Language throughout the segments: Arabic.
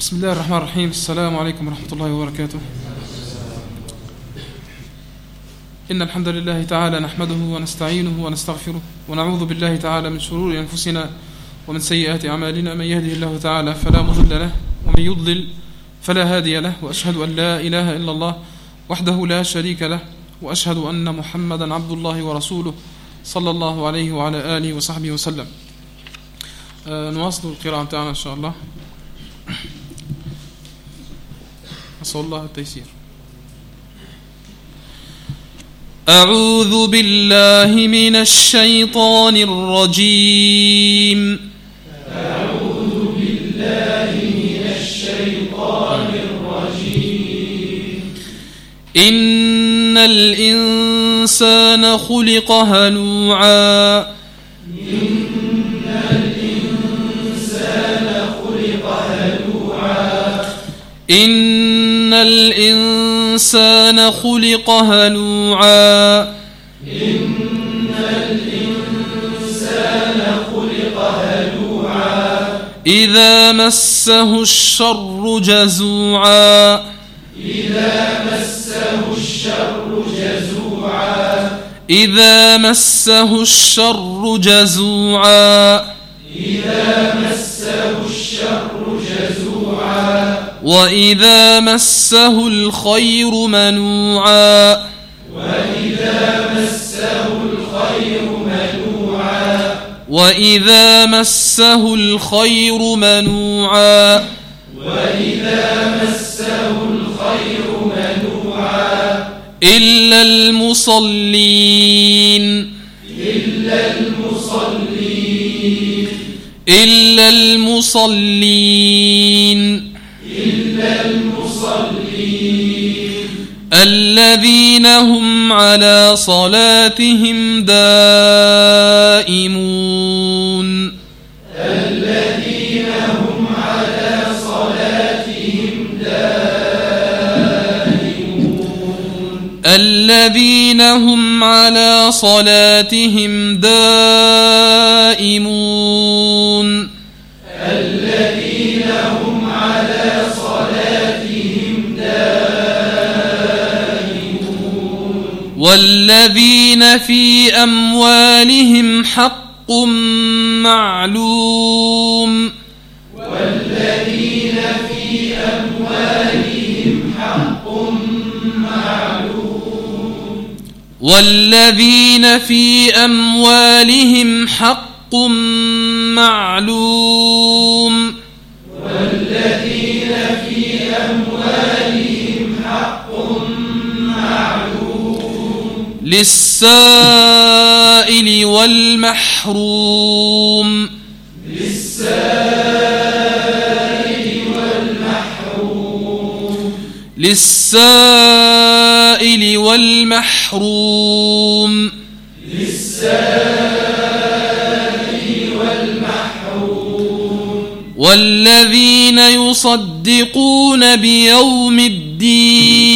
بسم الله الرحمن الرحيم السلام عليكم ورحمة الله وبركاته إن الحمد لله تعالى نحمده ونستعينه ونستغفره ونعوذ بالله تعالى من شرور أنفسنا ومن سيئات أعمالنا من يهده الله تعالى فلا مضل له ومن يضلل فلا هادي له وأشهد أن لا إله إلا الله وحده لا شريك له وأشهد أن محمدا عبد الله ورسوله صلى الله عليه وعلى آله وصحبه وسلم نواصل القراءة بتاعنا إن شاء الله أسأل الله التيسير. أعوذ بالله من الشيطان الرجيم. أعوذ بالله من الشيطان الرجيم إن الإنسان خلق هلوعا. إن إن الإنسان خلق هلوعا إن الإنسان خلق هلوعا إذا مسه الشر جزوعا إذا مسه الشر جزوعا إذا مسه الشر جزوعا إذا مسه الشر جزوعا وإذا مسه الخير منوعا وإذا مسه الخير منوعا وإذا مسه الخير منوعا وإذا مسه الخير منوعا إلا المصلين إلا المصلين إلا المصلين الذين هم على صلاتهم دائمون. الذين هم على صلاتهم دائمون. الذين هم على صلاتهم دائمون الذين هم على صلاتهم والذين في أموالهم حق معلوم والذين في أموالهم حق معلوم والذين في أموالهم حق معلوم والذين في أموالهم للسائل والمحروم. للسائل والمحروم. والذين يصدقون بيوم الدين.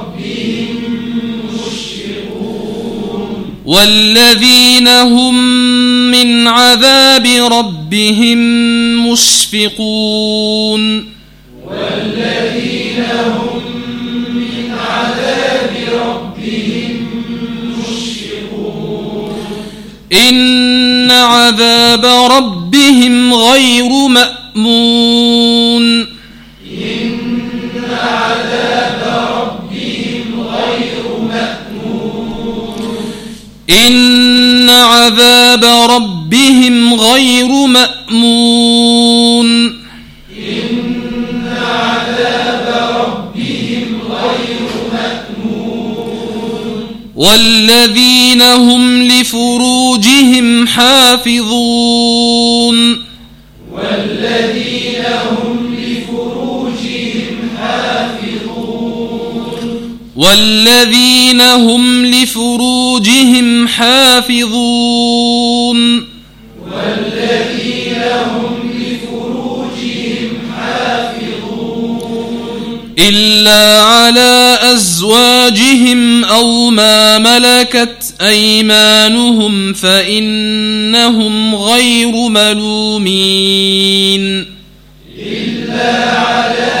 والذين هم من عذاب ربهم مشفقون والذين هم من عذاب ربهم مشفقون إن عذاب ربهم غير مأمون إن عذاب ربهم غير مأمون. إن عذاب ربهم غير مأمون والذين هم لفروجهم حافظون. والذين هم لفروجهم حافظون. والذين هم لفروجهم حافظون إلا على أزواجهم أو ما ملكت أيمانهم فإنهم غير ملومين. إلا على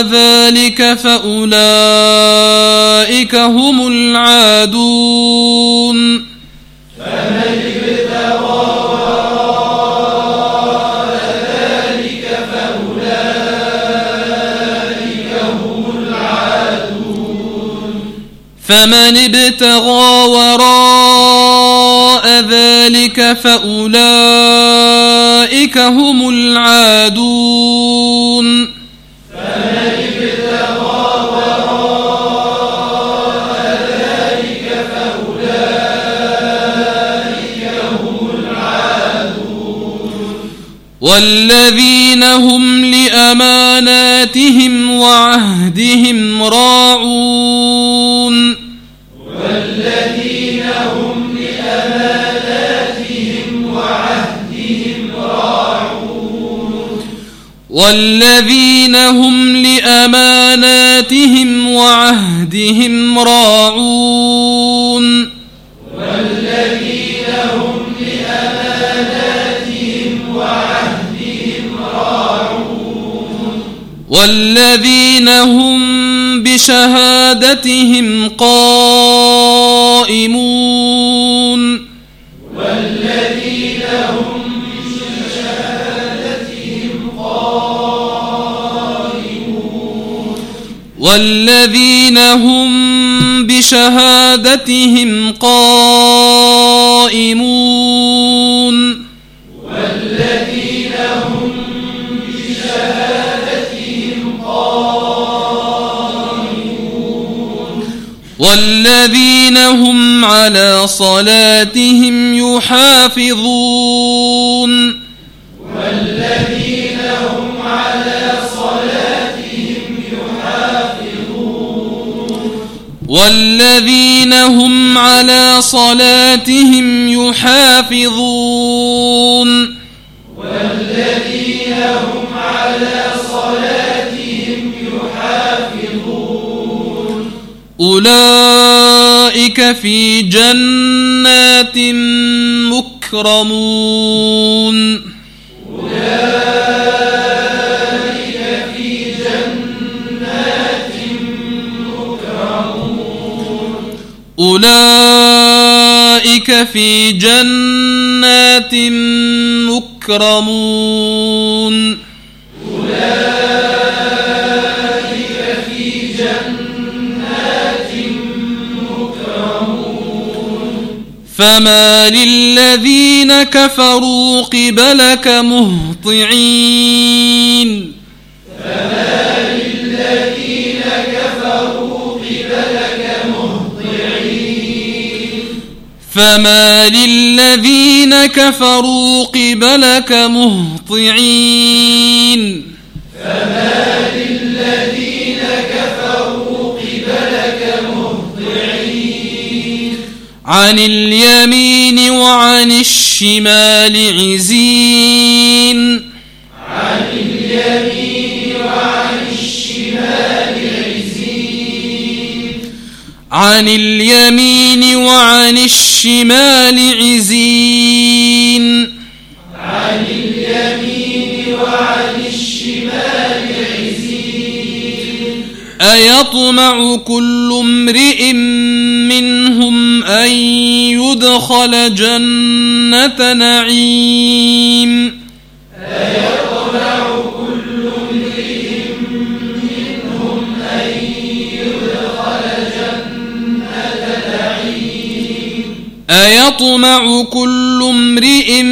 ذلك فأولئك هم العادون. فمن ابتغى وراء ذلك فأولئك هم العادون. فمن ابتغى وراء ذلك فأولئك هم العادون والذين هم لأماناتهم وعهدهم راعون. والذين هم لأماناتهم وعهدهم راعون. والذين هم لأماناتهم وعهدهم راعون. والذين هم بشهادتهم قائمون. والذين هم بشهادتهم قائمون. والذين هم بشهادتهم قائمون والذين هم على صلاتهم يحافظون. والذين هم على صلاتهم يحافظون. والذين هم على صلاتهم يحافظون والذين هم على صلاتهم أولئك في جنات مكرمون. أولئك في جنات مكرمون. أولئك في جنات مكرمون أولئك فما للذين كفروا قبلك مهطعين فما للذين كفروا قبلك مهطعين فما للذين كفروا قبلك مهطعين فما عن اليمين وعن الشمال عزين. عن اليمين وعن الشمال عزين. عن اليمين وعن الشمال عزين أيطمع كل امرئ منهم أن يدخل جنة نعيم أيطمع كل امرئ منهم أن يدخل جنة نعيم. أيطمع كل امرئ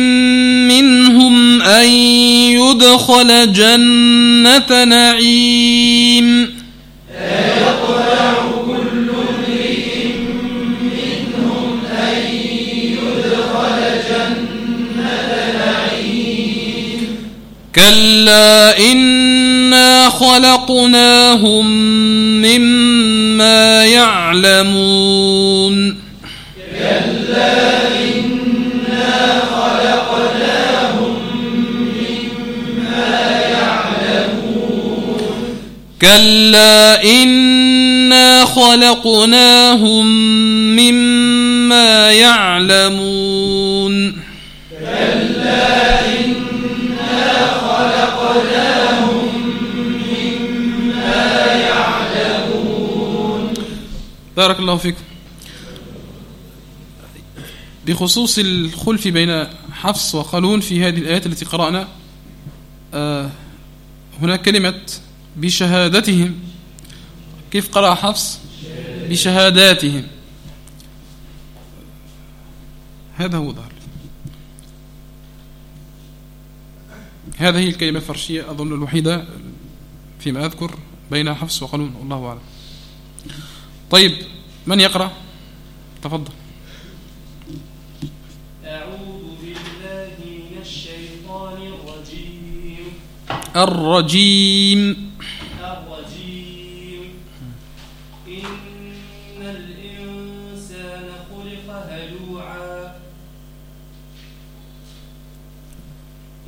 منهم أن يدخل جنة نعيم. كلا إنا خلقناهم مما يعلمون. كلا إنا خلقناهم مما يعلمون. كلا إنا خلقناهم مما يعلمون بارك الله فيكم. بخصوص الخلف بين حفص وقالون في هذه الآيات التي قرأنا آه هناك كلمة بشهادتهم. كيف قرأ حفص؟ بشهاداتهم. هذا هو ظهر. هذه الكلمة الفرشية أظن الوحيدة فيما أذكر بين حفص وقانون والله أعلم. طيب من يقرأ؟ تفضل. أعوذ بالله من الشيطان الرجيم. الرجيم. الرجيم. إن الإنسان خلق هلوعا.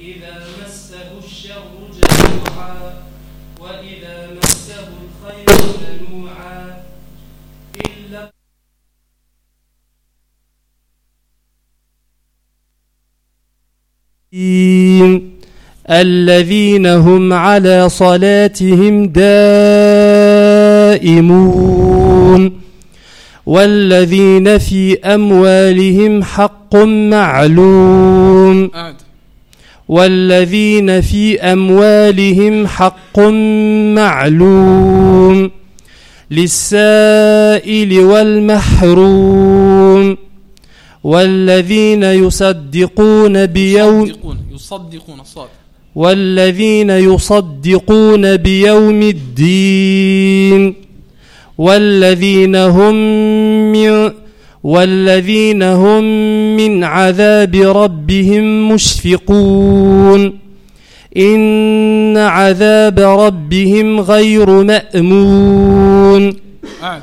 إذا مسه الشر جزوعا وإذا مسه الخير منوعا إلا الذين هم على صلاتهم دائمون. والذين في أموالهم حق معلوم. والذين في أموالهم حق معلوم. للسائل والمحروم. والذين يصدقون بيوم يصدقون يصدقون الصاد والذين يصدقون بيوم الدين والذين هم من والذين هم من عذاب ربهم مشفقون. إن عذاب ربهم غير مأمون. أعد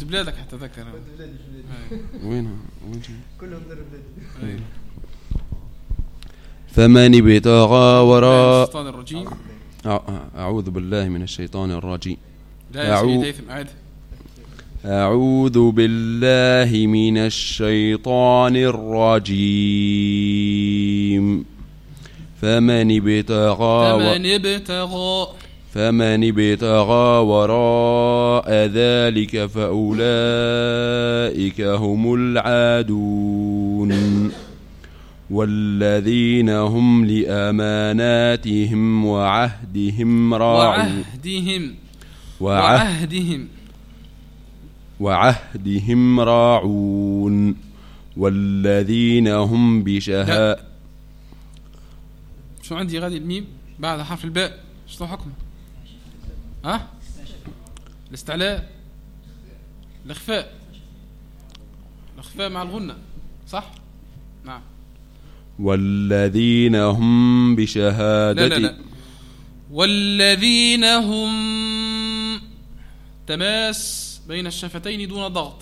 بلادك حتى ذكر وين وين أيوة. فمن ابتغى وراء الشيطان الرجيم. أع- أعوذ بالله من الشيطان الرجيم. لا يا أعو- سيدي أعوذ بالله من الشيطان الرجيم. فمن ابتغى. فمن ابتغى فمن ابتغى وراء ذلك فأولئك هم العادون. والذين هم لأماناتهم وعهدهم راعون. وعهدهم. وعهد وعهدهم. وعهدهم راعون. والذين هم بشهاء شو عندي؟ غادي الميم بعد حرف الباء. شنو حكمه ها؟ الاستعلاء. الإخفاء. الإخفاء مع الغنة صح؟ نعم. والذين هم لا بشهادة لا. لا والذين هم تماس بين الشفتين دون ضغط.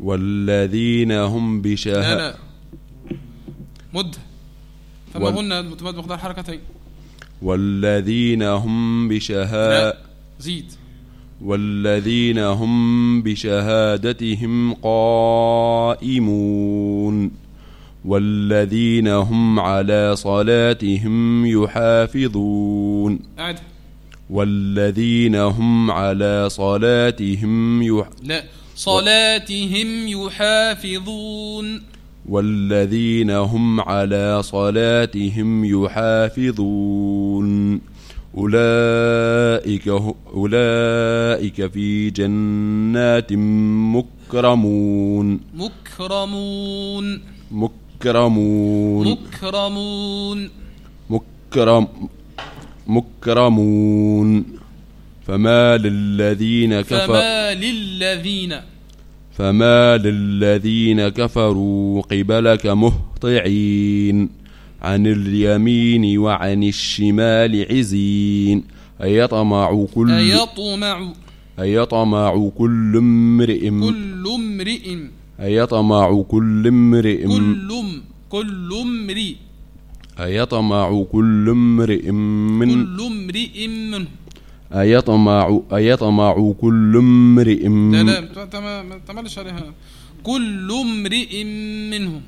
والذين هم لا بشهادة لا. مد. فما وال- هن؟ متمد مقدار حركتين. والذين هم بشهادة لا زيد. والذين هم بشهادتهم قائمون. والذين هم على صلاتهم يحافظون. قاعد والذين هم على صلاتهم يح لا صلاتهم يحافظون. والذين هم على صلاتهم يحافظون. أولئك أولئك في جنات مكرمون. مكرمون. مكرمون. مكرمون. مكرم مكرمون. فما للذين كفروا فما للذين فما للذين كفروا قبلك مهطعين عن اليمين وعن الشمال عزين أيطمع كل أيطمع أيطمع كل امرئ كل امرئ أيطمع كل امرئ كل كل امرئ أيطمع كل امرئ من كل امرئ منه أيطمع أيطمع كل امرئ لا لا ما تعملش عليها كل امرئ منهم.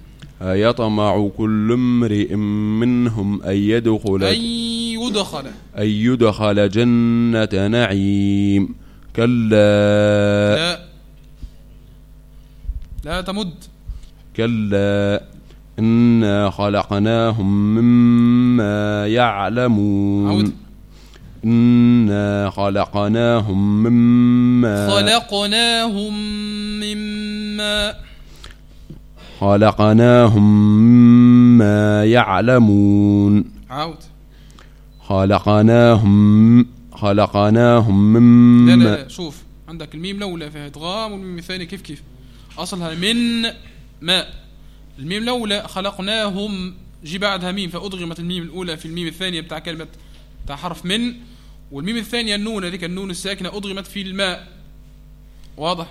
أيطمع كل امرئ منهم أن يدخل أن يدخل. أن يدخل جنة نعيم. كلا. لا. لا تمد. كلا. إنا خلقناهم مما يعلمون. عود. إنا خلقناهم مما خلقناهم مما خلقناهم مما يعلمون. عود. خلقناهم خلقناهم لا مما لا لا شوف عندك الميم الأولى فيها إدغام والميم الثاني كيف كيف؟ أصلها من ماء الميم الأولى خلقناهم جي بعدها ميم فأدغمت الميم الأولى في الميم الثانية بتاع كلمة بتاع حرف من. والميم الثانية النون هذيك النون الساكنة أدغمت في الماء. واضح؟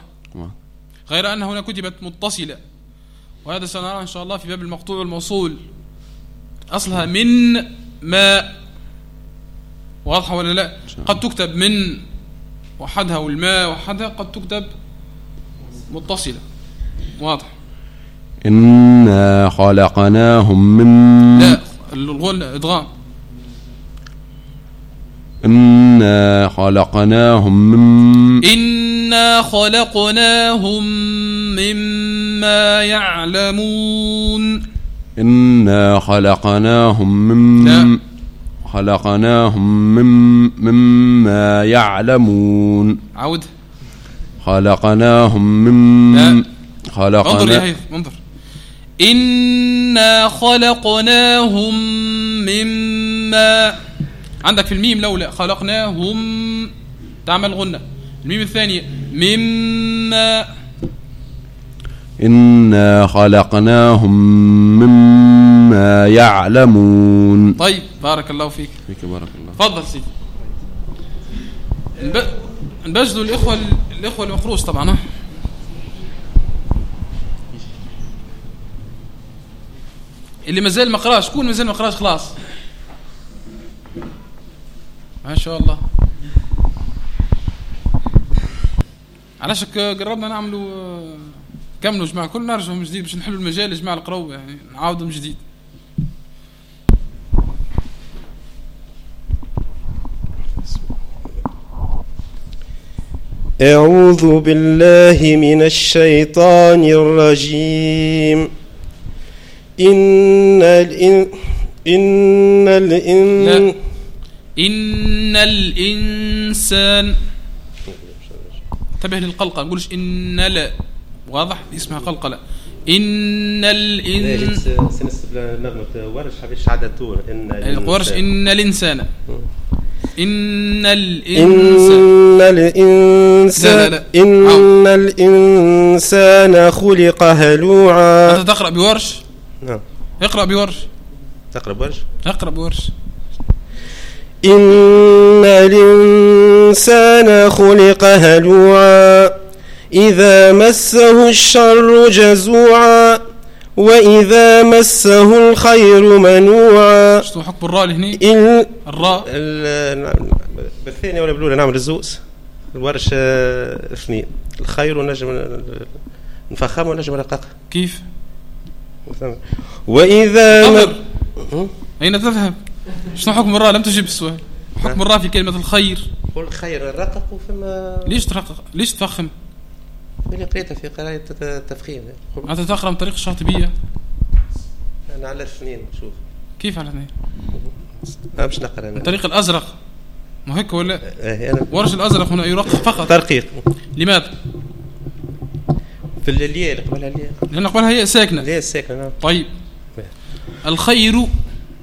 غير أن هنا كتبت متصلة. وهذا سنرى إن شاء الله في باب المقطوع والموصول. أصلها من ماء. واضحة ولا لا؟ قد تكتب من وحدها والماء وحدها قد تكتب متصلة. واضح. إنا خلقناهم من لا الغن إدغام. إنا خلقناهم من إنا خلقناهم مما يعلمون إنا خلقناهم من لا. خلقناهم من مما يعلمون عود خلقناهم من لا. انظر يا خلقنا انظر إنا خلقناهم مما عندك في الميم لولا خلقناهم تعمل غنة. الميم الثانية مما إنا خلقناهم مما يعلمون. طيب بارك الله فيك. فيك بارك الله. تفضل سيدي. نب- نبجلوا الإخوة الإخوة المقروص طبعا ها؟ اللي مازال ما قراش شكون مازال ما قراش خلاص. ما شاء الله. علاش قربنا نعملوا آه، كملوا جماعة كل نرجعوا من جديد باش نحلوا المجال يا جماعة القراو يعني نعاودوا من جديد. أعوذ بالله من الشيطان الرجيم. إن الإن إن الإن لا. إن الإنسان انتبه للقلقلة ما نقولش إن لا. واضح؟ اسمها قلقلة. إن الإنسان عدد تور. إن ورش إن الإنسان. إن الإنسان إن الإنسان لا، لا، لا. إن الإنسان خلق هلوعا. أنت تقرأ بورش؟ نعم. اقرأ بورش. تقرأ بورش؟ اقرأ بورش. إن الإنسان خلق هلوعا إذا مسه الشر جزوعا وإذا مسه الخير منوعا شنو حكم الراء لهني؟ إن الراء. ال- نعم، بالثانية ولا بالأولى؟ نعمل الزوز الورش آه، اثنين الخير ونجم نفخم ونجم نرقق كيف؟ وإذا م- أين تذهب؟ شنو حكم الراء؟ لم تجب السؤال. حكم الراء في كلمة الخير. قول خير نرقق وفما ليش ترقق؟ ليش تفخم؟ اللي قريتها في قراية التفخيم. أنت تقرأ من طريق الشاطبية؟ أنا على الاثنين شوف. كيف على اثنين؟ أنا مش نقرأ من أنا طريق الأزرق. ما هيك ولا؟ آه، أنا ورش الأزرق هنا يرقق فقط. ترقيق. لماذا؟ في الياء اللي قبلها الياء لأن قبلها هي ساكنة. الياء الساكنة نعم. طيب. الخير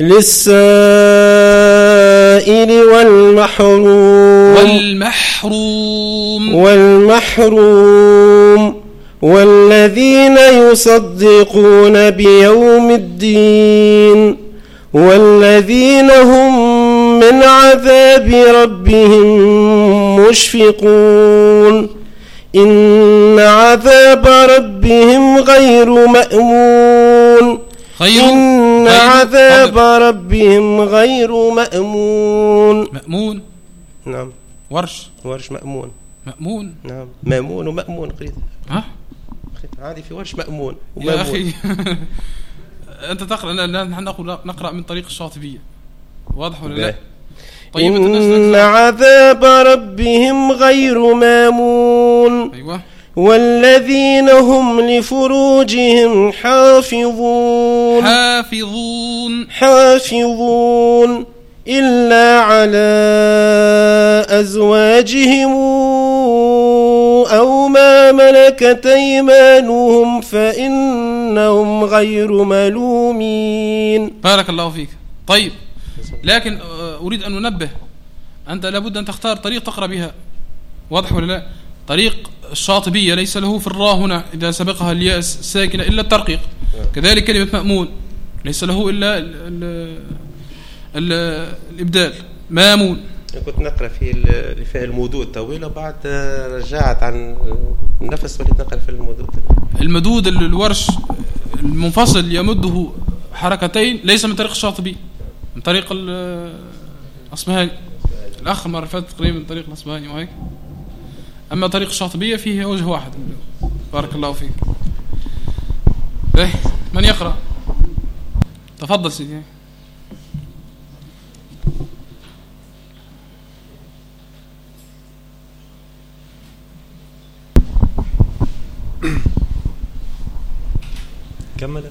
للسائل والمحروم. والمحروم. والمحروم. والذين يصدقون بيوم الدين. والذين هم من عذاب ربهم مشفقون. إن عذاب ربهم غير مأمون. خير إن خير- عذاب. ربهم غير مأمون. مأمون. نعم. ورش. ورش مأمون. مأمون. نعم. مأمون ومأمون قريت. ها؟ قريت. عادي في ورش مأمون يا ومأمون. أخي أنت تقرأ نحن نقرأ من طريق الشاطبية. واضح ولا لا؟ طيب إن عذاب ربهم غير مأمون. أيوه. والذين هم لفروجهم حافظون. حافظون. حافظون إلا على أزواجهم أو ما ملكت أيمانهم فإنهم غير ملومين. بارك الله فيك. طيب لكن آه، أريد أن أنبه أنت لابد أن تختار طريق تقرأ بها واضح ولا لا؟ طريق الشاطبية ليس له في الراء هنا إذا سبقها الياء الساكنة إلا الترقيق. كذلك كلمة مأمون ليس له إلا ال ال ال الإبدال. مامون. كنت نقرأ في فيها المدود طويلة بعد رجعت عن النفس وليت نقرا في المدود المدود ال- الورش المنفصل يمده حركتين ليس من طريق الشاطبي من طريق ال- الأصبهاني الأخ مرة فاتت تقريبا من طريق الأصبهاني وهيك أما طريق الشاطبية فيه وجه واحد. بارك الله فيك. إيه من يقرأ؟ تفضل سيدي. كمل.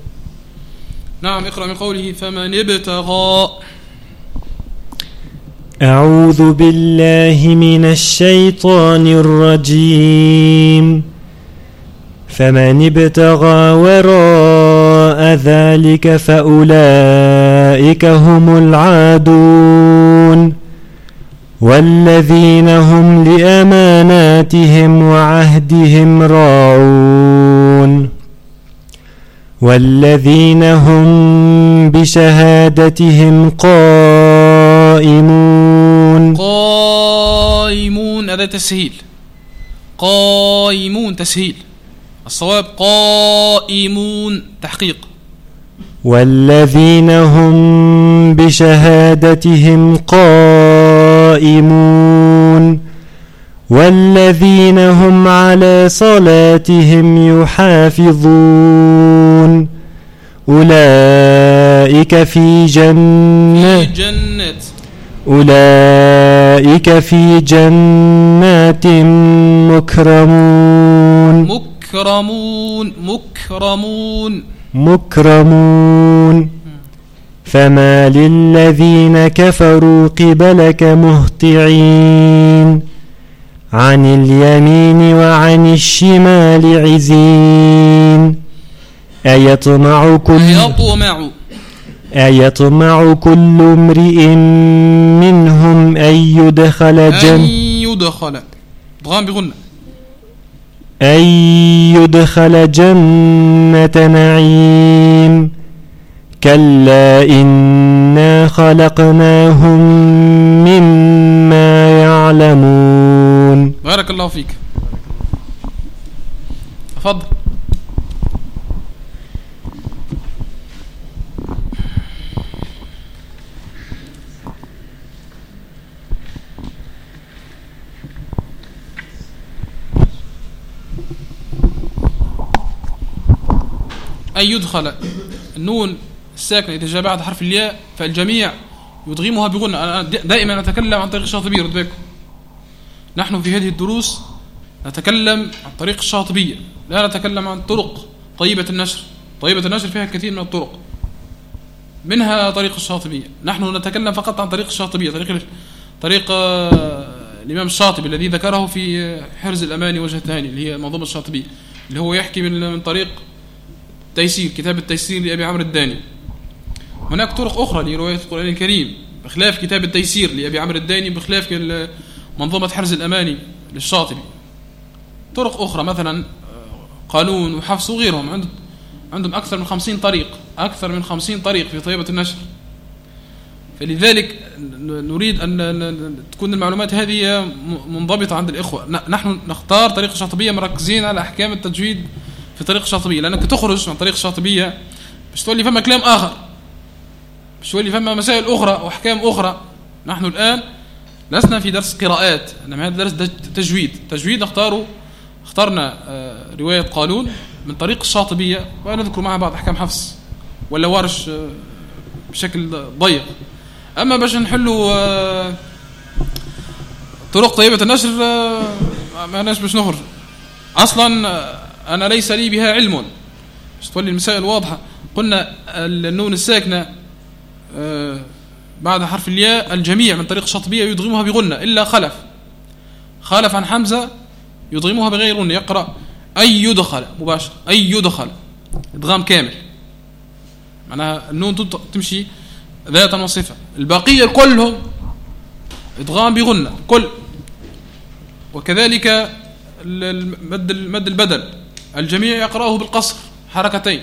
نعم اقرأ من قوله فمن ابتغى أعوذ بالله من الشيطان الرجيم. فمن ابتغى وراء ذلك فأولئك هم العادون. والذين هم لأماناتهم وعهدهم راعون. والذين هم بشهادتهم قائمون. هذا تسهيل. قائمون تسهيل. الصواب قائمون تحقيق. والذين هم بشهادتهم قائمون. والذين هم على صلاتهم يحافظون. أولئك في في جنة جنة. أولئك في جنات مكرمون. مكرمون مكرمون. مكرمون. فما للذين كفروا قبلك مهطعين. عن اليمين وعن الشمال عزين. أيطمع كل يطمع أيطمع كل امرئ منهم أن يدخل أن جنة يدخل. ضغام بغنة أن يدخل جنة نعيم. كلا إنا خلقناهم مما يعلمون. بارك الله فيك. تفضل. أن يدخل النون الساكنة إذا جاء بعد حرف الياء فالجميع يدغمها بغنة أنا دائما أتكلم عن طريق الشاطبية رد بالكم نحن في هذه الدروس نتكلم عن طريق الشاطبية لا نتكلم عن طرق طيبة النشر. طيبة النشر فيها الكثير من الطرق. منها طريق الشاطبية. نحن نتكلم فقط عن طريق الشاطبية طريق طريق آه، الإمام الشاطبي الذي ذكره في حرز الأماني وجه الثاني اللي هي منظومة الشاطبية اللي هو يحكي من من طريق تيسير كتاب التيسير لأبي عمرو الداني. هناك طرق أخرى لرواية القرآن الكريم بخلاف كتاب التيسير لأبي عمرو الداني بخلاف منظومة حرز الأماني للشاطبي. طرق أخرى مثلا قانون وحفص وغيرهم. عندهم عندهم أكثر من خمسين طريق أكثر من خمسين طريق في طيبة النشر. فلذلك نريد أن تكون المعلومات هذه منضبطة عند الإخوة. نحن نختار طريق الشاطبية مركزين على أحكام التجويد في طريق الشاطبية لأنك تخرج من طريق الشاطبية مش تقول لي فما كلام آخر مش تقول لي فما مسائل أخرى وأحكام أخرى. نحن الآن لسنا في درس قراءات إنما هذا درس تجويد. تجويد نختاره اخترنا آه، رواية قانون من طريق الشاطبية ونذكر معها بعض أحكام حفص ولا ورش آه، بشكل ضيق. أما باش نحلوا آه، طرق طيبة النشر ما باش نخرج. أصلا أنا ليس لي بها علم. مش تولي المسائل واضحه قلنا النون الساكنة آه، بعد حرف الياء الجميع من طريق الشاطبية يدغمها بغنة إلا خلف. خالف عن حمزة يدغمها بغير غنة. يقرأ أي يدخل مباشر أي يدخل. إدغام كامل. معناها النون تمشي ذاتا وصفة. البقية كلهم إدغام بغنة كل. وكذلك ال- المد المد البدل. الجميع يقرأه بالقصر. حركتين.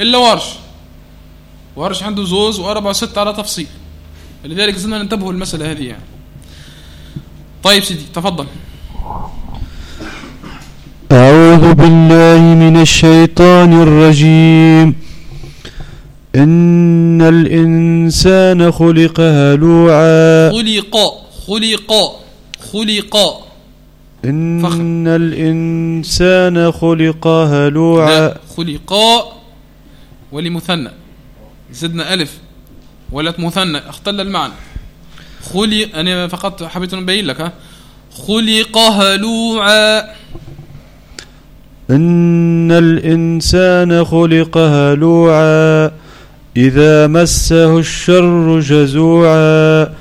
إلا ورش. ورش عنده زوز وأربعة وستة على تفصيل. لذلك لازمنا ننتبهوا للمسألة هذه يعني. طيب سيدي تفضل. أعوذ بالله من الشيطان الرجيم. إن الإنسان خلق هلوعا. خلق خلق خلق. إن الإنسان خلق هلوعا. لا خلق ولمثنى. زدنا ألف ولت مثنى. اختل المعنى. خلق أنا فقط حبيت نبين لك. ها خلق هلوعا. إن الإنسان خلق هلوعا. إذا مسه الشر جزوعا.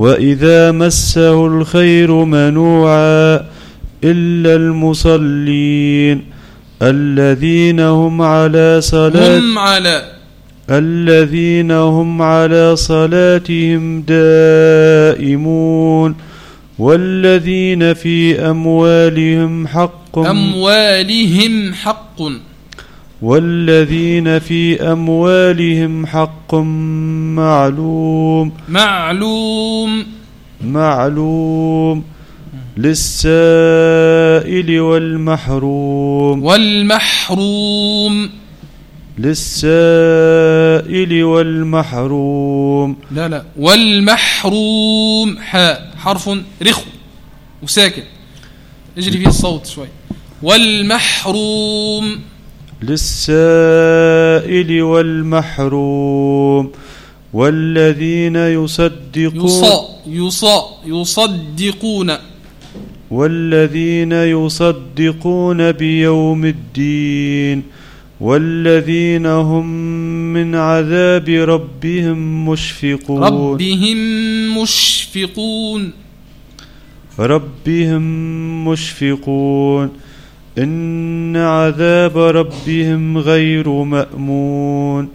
وإذا مسه الخير منوعا إلا المصلين الذين هم على صلاة هم على الذين هم على صلاتهم دائمون والذين في أموالهم حق أموالهم حق والذين في أموالهم حق معلوم. معلوم. معلوم. للسائل والمحروم. والمحروم. للسائل والمحروم. لا لا. والمحروم. حاء. حرف رخو. وساكن اجري فيه الصوت شوي. والمحروم. للسائل والمحروم والذين يصدقون يصا يصا يصدقون. والذين يصدقون بيوم الدين والذين هم من عذاب ربهم مشفقون. ربهم مشفقون. ربهم مشفقون. إن عذاب ربهم غير مأمون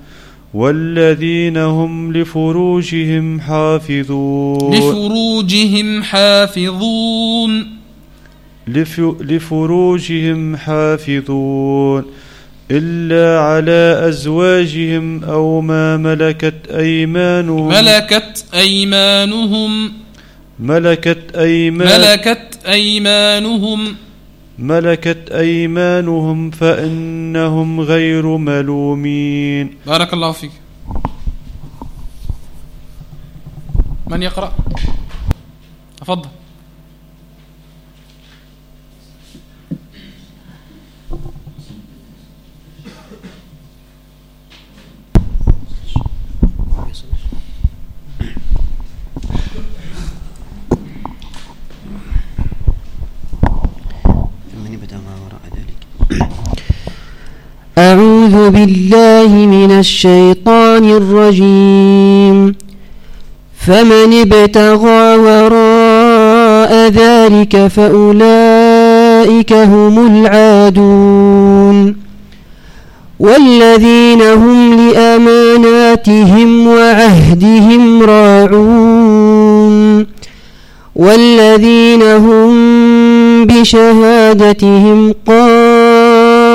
والذين هم لفروجهم حافظون لفروجهم حافظون. لف لفروجهم حافظون إلا على أزواجهم أو ما ملكت أيمانهم. ملكت أيمانهم. ملكت أيمان ملكت أيمانهم. ملكت أيمانهم فإنهم غير ملومين. بارك الله فيك. من يقرأ؟ تفضل. أعوذ بالله من الشيطان الرجيم. فمن ابتغى وراء ذلك فأولئك هم العادون. والذين هم لأماناتهم وعهدهم راعون. والذين هم بشهادتهم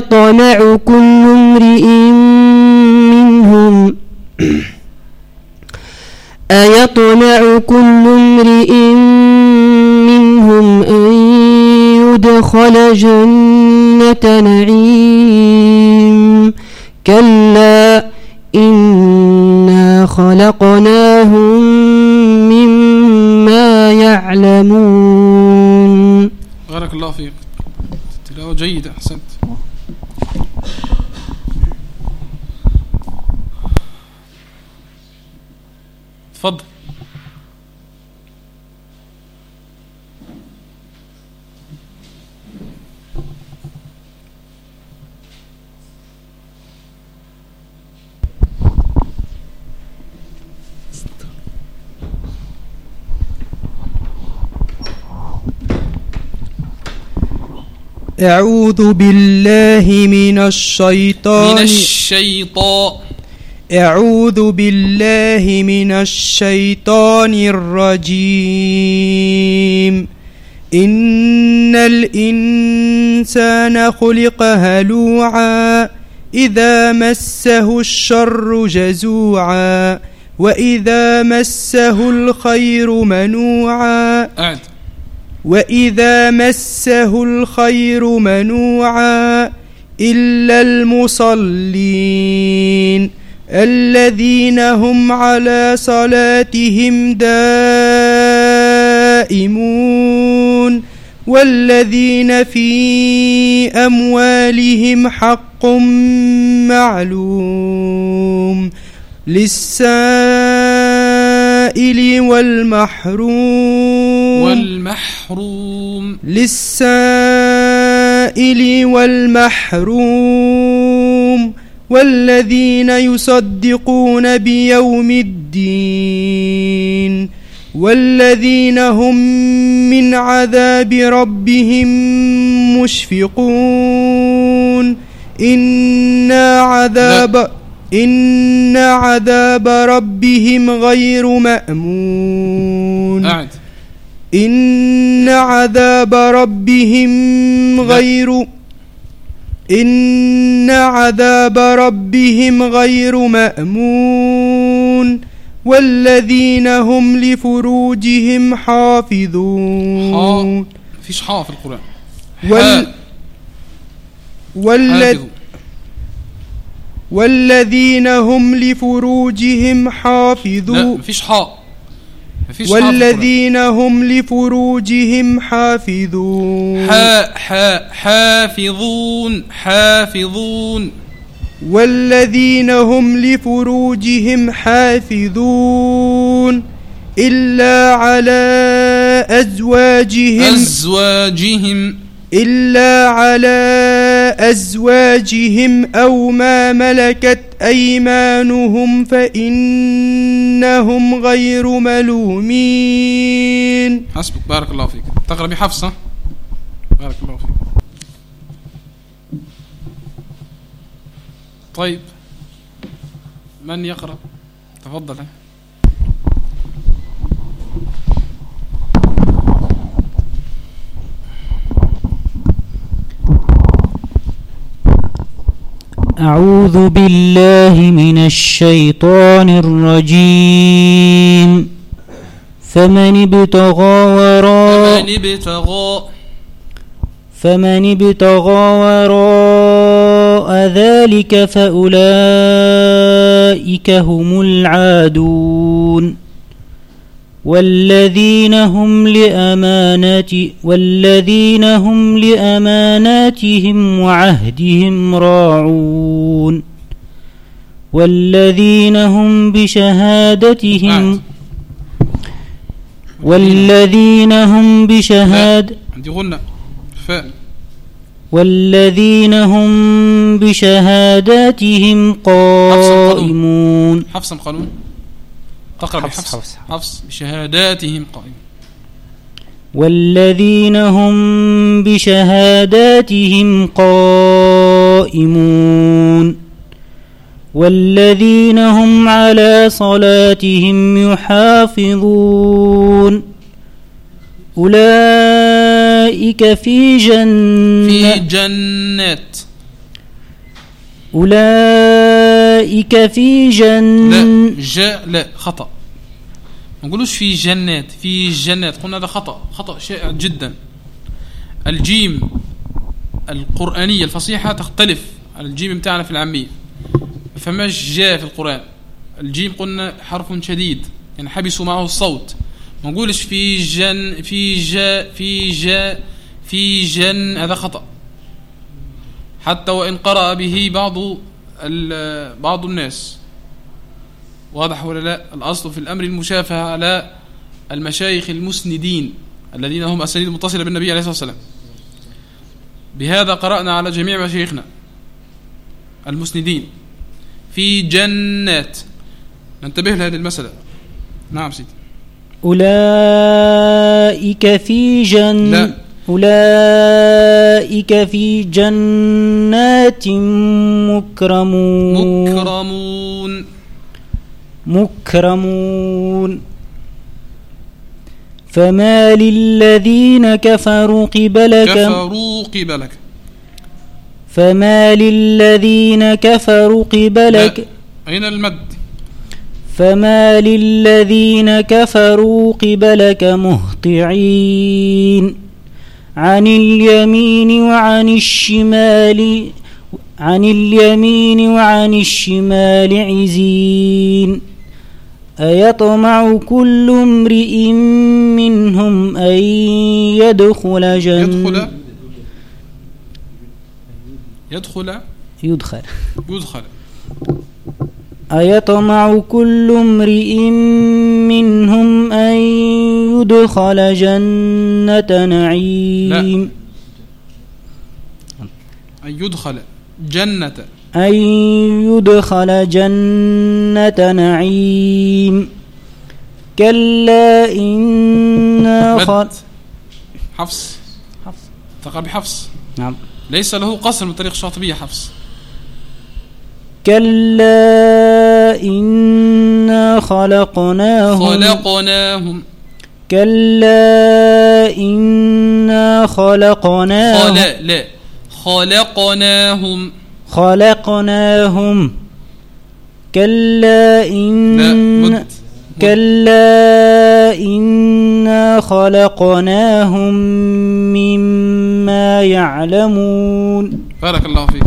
أيطمع كل امرئ منهم. أيطمع كل امرئ منهم أن يدخل جنة نعيم. كلا إنا خلقناهم مما يعلمون. بارك الله فيك. تلاوة جيدة أحسنت تفضل أعوذ بالله من الشيطان. من الشيطان. أعوذ بالله من الشيطان الرجيم. إن الإنسان خلق هلوعا إذا مسه الشر جزوعا وإذا مسه الخير منوعا أعد. وإذا مسه الخير منوعا إلا المصلين الذين هم على صلاتهم دائمون والذين في أموالهم حق معلوم للسائل والمحروم. والمحروم. للسائل والمحروم. والذين يصدقون بيوم الدين. والذين هم من عذاب ربهم مشفقون. إنا عذاب إن عذاب ربهم غير مأمون. أعد. إن عذاب ربهم غير إن عذاب ربهم غير مأمون. والذين هم لفروجهم حافظون. فيش حاء في القرآن. وال. والذين هم لفروجهم لا حافظون مفيش حاء. مفيش حاء في القرآن. والذين هم لفروجهم حافظون حاء حاء حافظون حافظون. والذين هم لفروجهم حافظون. إلا على أزواجهم. أزواجهم. إلا على أزواجهم أو ما ملكت أيمانهم فإنهم غير ملومين. حسبك بارك الله فيك. تقرأ بحفص ها؟ بارك الله فيك. طيب من يقرأ؟ تفضل. أعوذ بالله من الشيطان الرجيم. فمن ابتغى وراء فمن ابتغى فمن ابتغى وراء ذلك فأولئك هم العادون. والذين هم لأمانات والذين هم لأماناتهم وعهدهم راعون والذين هم بشهادتهم أعد. والذين هم بشهاد عندي غنى فاء والذين هم بشهاداتهم قائمون. حفص قانون. تقرأ حفص، بحفص حفص. حفص بشهاداتهم قائم. والذين هم بشهاداتهم قائمون. والذين هم على صلاتهم يحافظون. أولئك في جنة. في جنات. أولئك في لا جنة جاء لا خطأ. ما نقولوش في جنات في جنات. قلنا هذا خطأ خطأ شائع جدا. الجيم القرآنية الفصيحة تختلف عن الجيم بتاعنا في العامية. ما فماش جاء في القرآن. الجيم قلنا حرف شديد يعني حبسوا معه الصوت. ما نقولش في جن في جاء في جاء في جن هذا خطأ. حتى وإن قرأ به بعض بعض الناس. واضح ولا لا؟ الأصل في الأمر المشافهة على المشايخ المسندين الذين هم أسانيد متصلة بالنبي عليه الصلاة والسلام. بهذا قرأنا على جميع مشايخنا المسندين. في جنات. ننتبه لهذه المسألة. نعم سيدي. أولئك في جن لا. أولئك في جنات مكرمون. مكرمون. مكرمون. فما للذين كفروا قبلك. كفروا قبلك. فما للذين كفروا قبلك. أين المد؟ فما للذين كفروا قبلك مهطعين. عن اليمين وعن الشمال عن اليمين وعن الشمال عزين. أيطمع كل امرئ منهم أن يدخل جنة يدخل؟ يدخل؟ يدخل. يدخل. أيطمع كل امرئ منهم أن يدخل جنة نعيم. أن يدخل جنة. أن يدخل جنة نعيم. كلا إنا خل حفص حفص. تقرأ بحفص نعم. ليس له قصر من طريق الشاطبية حفص كلا إنا خلقناهم خلقناهم كلا إنا خلقناهم خلا لا. خلقناهم خلقناهم كلا لا. إن كلا إنا خلقناهم مما يعلمون بارك الله فيك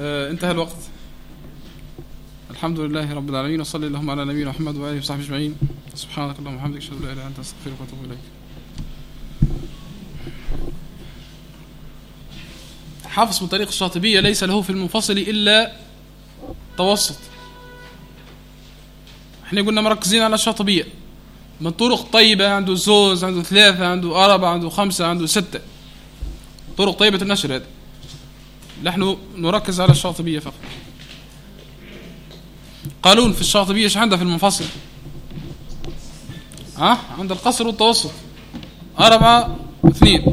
آه انتهى الوقت. الحمد لله رب العالمين وصلي اللهم على نبينا محمد وآله وصحبه أجمعين. سبحانك اللهم وبحمدك أشهد أن لا إله إلا أنت أستغفرك وأتوب إليك. حافظ من طريق الشاطبية ليس له في المنفصل إلا توسط. إحنا قلنا مركزين على الشاطبية. من طرق طيبة عنده زوز عنده ثلاثة عنده أربعة عنده خمسة عنده ستة. طرق طيبة النشر هذه. نحن نركز على الشاطبية فقط. قالون في الشاطبية إيش عندها في المنفصل؟ ها؟ عند القصر والتوسط. أربعة واثنين.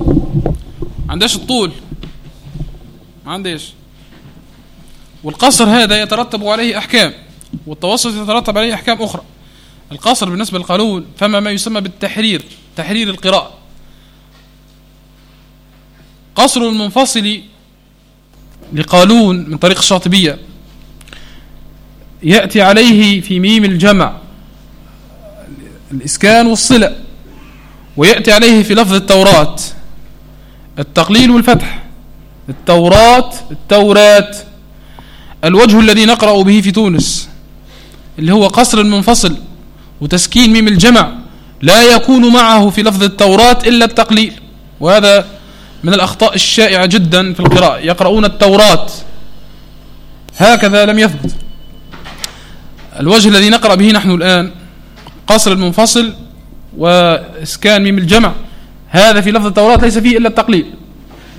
عندهاش الطول؟ ما عندهاش والقصر هذا يترتب عليه أحكام والتوسط يترتب عليه أحكام أخرى. القصر بالنسبة للقانون فما ما يسمى بالتحرير تحرير القراءة. قصر المنفصل لقانون من طريق الشاطبية. يأتي عليه في ميم الجمع الإسكان والصلة ويأتي عليه في لفظ التوراة التقليل والفتح التوراة التوراة الوجه الذي نقرأ به في تونس اللي هو قصر المنفصل وتسكين ميم الجمع لا يكون معه في لفظ التوراة إلا التقليل وهذا من الأخطاء الشائعة جدا في القراءة. يقرؤون التوراة. هكذا لم يثبت. الوجه الذي نقرأ به نحن الآن قصر المنفصل وإسكان ميم الجمع. هذا في لفظ التوراة ليس فيه إلا التقليل.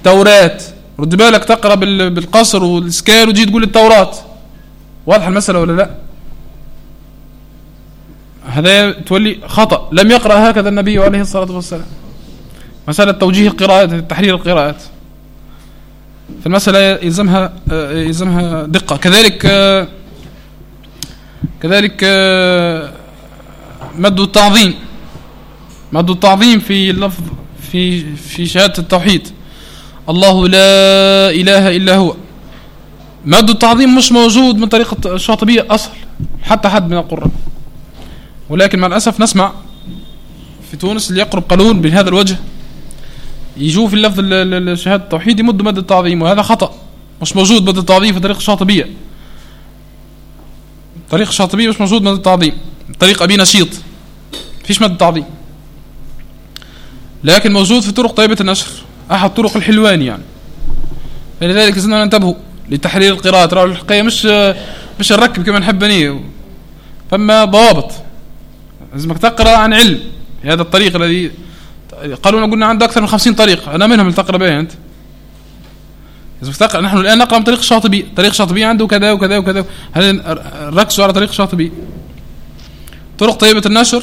توراة. رد بالك تقرأ بالقصر والإسكان وتجي تقول التوراة. واضح المسألة ولا لا؟ هذا تولي خطأ. لم يقرأ هكذا النبي عليه الصلاة والسلام. مسألة توجيه القراءات تحرير القراءات. فالمسألة يلزمها يلزمها دقة. كذلك كذلك مد التعظيم. مد التعظيم في اللفظ في في شهادة التوحيد. الله لا إله إلا هو. مد التعظيم مش موجود من طريقة الشاطبية أصل حتى حد من القراء. ولكن مع الأسف نسمع في تونس اللي يقرب قانون بهذا الوجه. يجوا في اللفظ شهادة التوحيد يمد مد التعظيم وهذا خطأ. مش موجود مد التعظيم في طريق الشاطبية. طريق الشاطبية مش موجود مد التعظيم. طريق أبي نشيط. فيش مد التعظيم. لكن موجود في طرق طيبة النشر. أحد طرق الحلوان يعني. فلذلك لازمنا ننتبهوا لتحرير القراءة. ترى الحقيقة مش مش نركب كما نحب نيه فما ضوابط. لازمك تقرأ عن علم. هذا الطريق الذي قالوا قلنا عنده أكثر من خمسين طريق أنا منهم اللي تقرأ به تقرأ نحن الآن نقرأ من طريق الشاطبي طريق الشاطبي عنده كذا وكذا وكذا. هل ركزوا على طريق الشاطبي؟ طرق طيبة النشر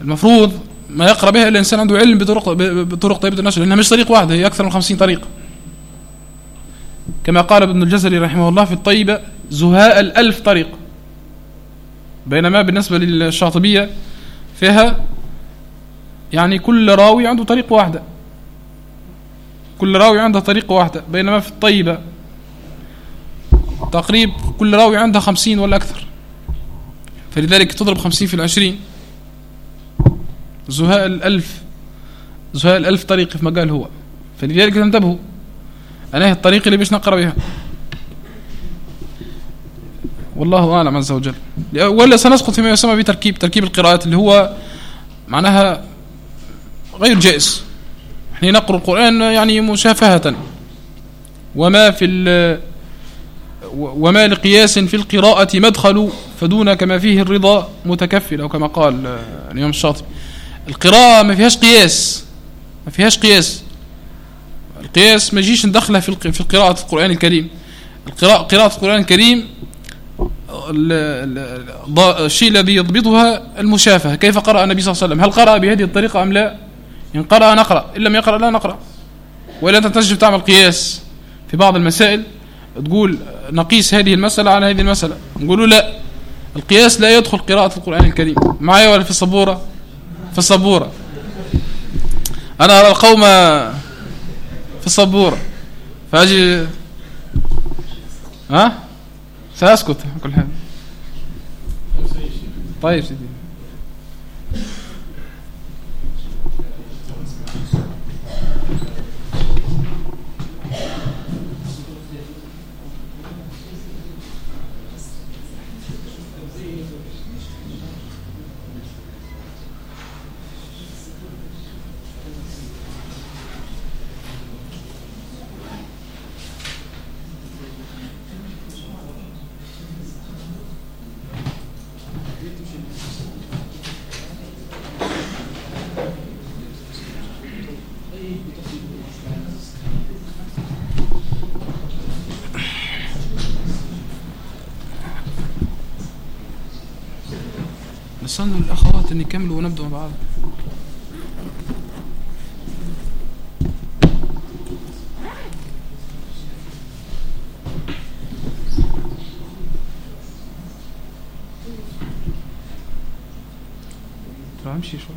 المفروض ما يقرأ بها الإنسان عنده علم بطرق بطرق طيبة النشر لأنها مش طريق واحدة هي أكثر من خمسين طريق. كما قال ابن الجزري رحمه الله في الطيبة زهاء الألف طريق. بينما بالنسبة للشاطبية فيها يعني كل راوي عنده طريق واحدة. كل راوي عنده طريقة واحدة بينما في الطيبة تقريب كل راوي عنده خمسين ولا أكثر. فلذلك تضرب خمسين في العشرين. زهاء الألف زهاء الألف طريق في مقال هو. فلذلك انتبهوا أنا الطريق اللي بيش نقرأ بها. والله أعلم عز وجل. ولا سنسقط فيما يسمى بتركيب تركيب القراءات اللي هو معناها غير جائز. إحنا نقرأ القرآن يعني مشافهة وما في وما لقياس في القراءة مدخل فدون كما فيه الرضا متكفل أو كما قال الإمام الشاطبي. القراءة ما فيهاش قياس ما فيهاش قياس. القياس ما يجيش ندخلها في في قراءة القرآن الكريم. القراءة قراءة القرآن الكريم الشيء الذي يضبطها المشافهة. كيف قرأ النبي صلى الله عليه وسلم؟ هل قرأ بهذه الطريقة أم لا؟ إن قرأ نقرأ إن لم يقرأ لا نقرأ. ولا تنتج تعمل قياس في بعض المسائل. تقول نقيس هذه المسألة على هذه المسألة. نقول لا القياس لا يدخل قراءة القرآن الكريم. معايا ولا في الصبورة؟ في الصبورة. أنا أرى القوم في الصبورة. فأجي ها؟ سأسكت. كل هذا. طيب سيدي. استنوا الأخوات أن يكملوا ونبدأ مع بعض. امشي شوي.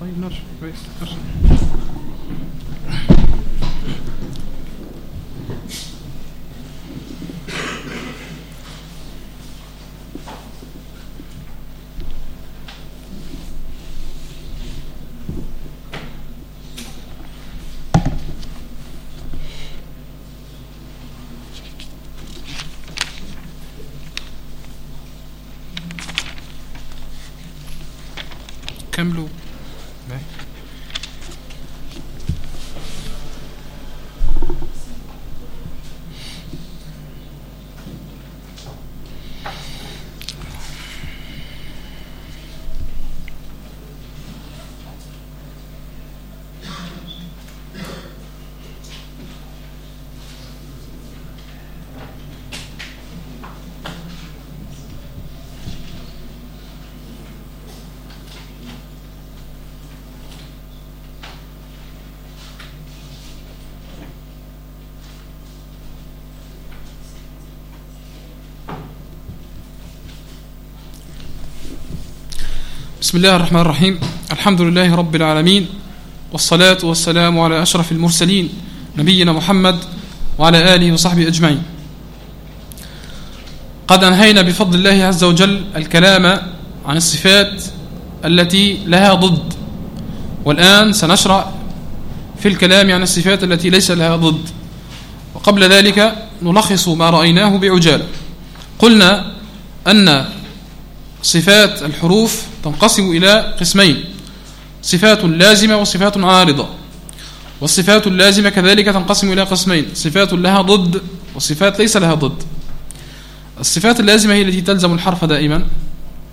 طيب نرجع. كويس نرجع كملوا بسم الله الرحمن الرحيم الحمد لله رب العالمين والصلاة والسلام على أشرف المرسلين نبينا محمد وعلى آله وصحبه أجمعين قد أنهينا بفضل الله عز وجل الكلام عن الصفات التي لها ضد والآن سنشرع في الكلام عن الصفات التي ليس لها ضد وقبل ذلك نلخص ما رأيناه بعجالة قلنا أن صفات الحروف تنقسم إلى قسمين صفات لازمة وصفات عارضة. والصفات اللازمة كذلك تنقسم إلى قسمين صفات لها ضد وصفات ليس لها ضد. الصفات اللازمة هي التي تلزم الحرف دائما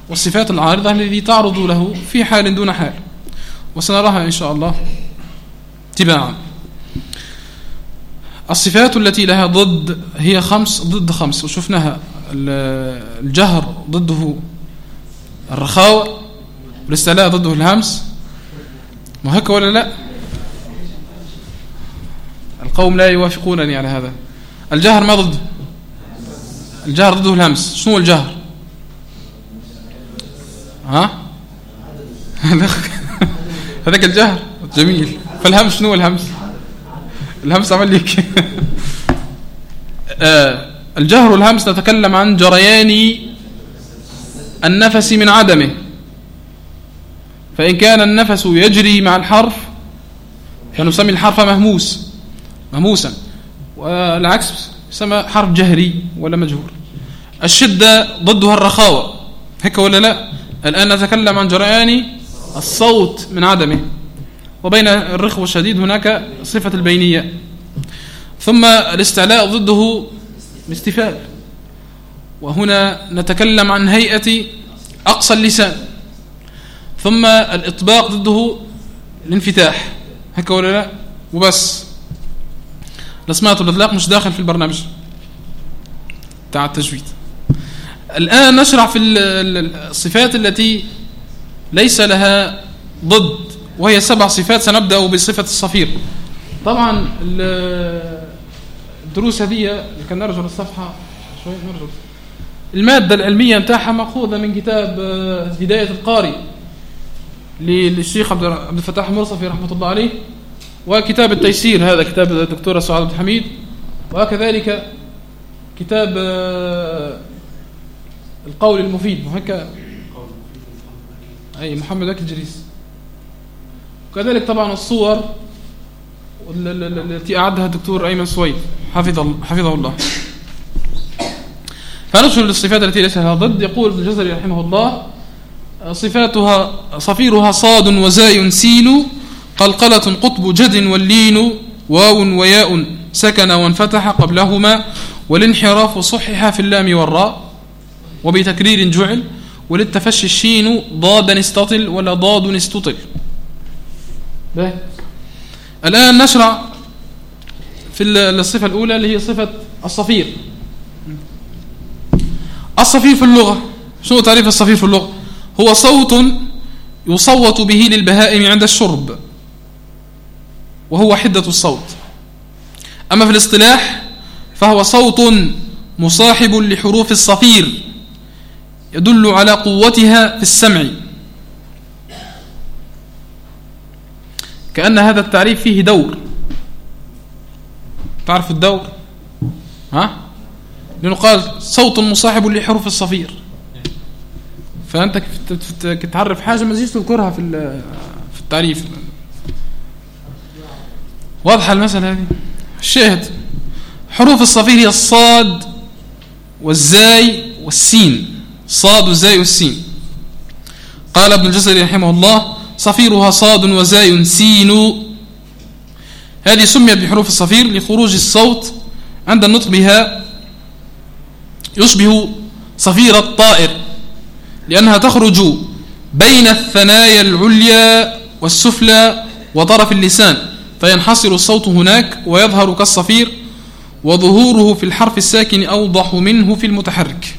والصفات العارضة التي تعرض له في حال دون حال. وسنراها إن شاء الله تباعا. الصفات التي لها ضد هي خمس ضد خمس. وشفناها الجهر ضده الرخاوة؟ والاستعلاء ضده الهمس. ما هيك ولا لا؟ القوم لا يوافقونني على هذا. الجهر ما ضده الجهر ضده الهمس. شنو الجهر؟ ها؟ هذاك الجهر؟ جميل. فالهمس شنو الهمس؟ الهمس عمل لك آه الجهر والهمس نتكلم عن جريان النفس من عدمه. فإن كان النفس يجري مع الحرف فنسمي الحرف مهموس مهموسا. والعكس يسمى حرف جهري ولا مجهور الشدة ضدها الرخاوة. هيك ولا لا؟ الآن نتكلم عن جريان الصوت من عدمه. وبين الرخو والشديد هناك صفة البينية. ثم الاستعلاء ضده الاستفال وهنا نتكلم عن هيئة أقصى اللسان ثم الإطباق ضده الانفتاح. هكا ولا لا؟ وبس. الأسماء والإطلاق مش داخل في البرنامج. تاع التجويد. الآن نشرع في الصفات التي ليس لها ضد وهي سبع صفات. سنبدأ بصفة الصفير. طبعا الدروس هذه كان نرجع للصفحة. شوي نرجع. المادة العلمية نتاعها مأخوذة من كتاب آه، هداية القاري للشيخ عبد الفتاح المرصفي رحمة الله عليه وكتاب التيسير هذا كتاب الدكتور سعاد عبد الحميد وكذلك كتاب آه، القول المفيد وهكا أي محمد أكل جريس. وكذلك طبعا الصور التي أعدها الدكتور أيمن سويد حفظه الله. فنشر للصفات التي ليس لها ضد. يقول ابن الجزري رحمه الله صفاتها صفيرها صاد وزاي سين قلقلة قطب جد واللين واو وياء سكن وانفتح قبلهما والانحراف صحح في اللام والراء وبتكرير جعل وللتفشي الشين ضادا استطل ولا ضاد استطل. الآن نشرع في الصفة الأولى اللي هي صفة الصفير. الصفير في اللغة. شنو تعريف الصفير في اللغة؟ هو صوت يصوت به للبهائم عند الشرب. وهو حدة الصوت. أما في الاصطلاح فهو صوت مصاحب لحروف الصفير يدل على قوتها في السمع. كأن هذا التعريف فيه دور. تعرف الدور؟ ها؟ لأنه قال صوت مصاحب لحروف الصفير. فأنت تعرف حاجة ما تجيش تذكرها في في التعريف. واضحة المسألة هذه؟ الشاهد. حروف الصفير هي الصاد والزاي والسين. صاد والزاي والسين. قال ابن الجزري رحمه الله صفيرها صاد وزاي سين. هذه سميت بحروف الصفير لخروج الصوت عند النطق بها يشبه صفير الطائر لأنها تخرج بين الثنايا العليا والسفلى وطرف اللسان فينحصر الصوت هناك ويظهر كالصفير وظهوره في الحرف الساكن أوضح منه في المتحرك.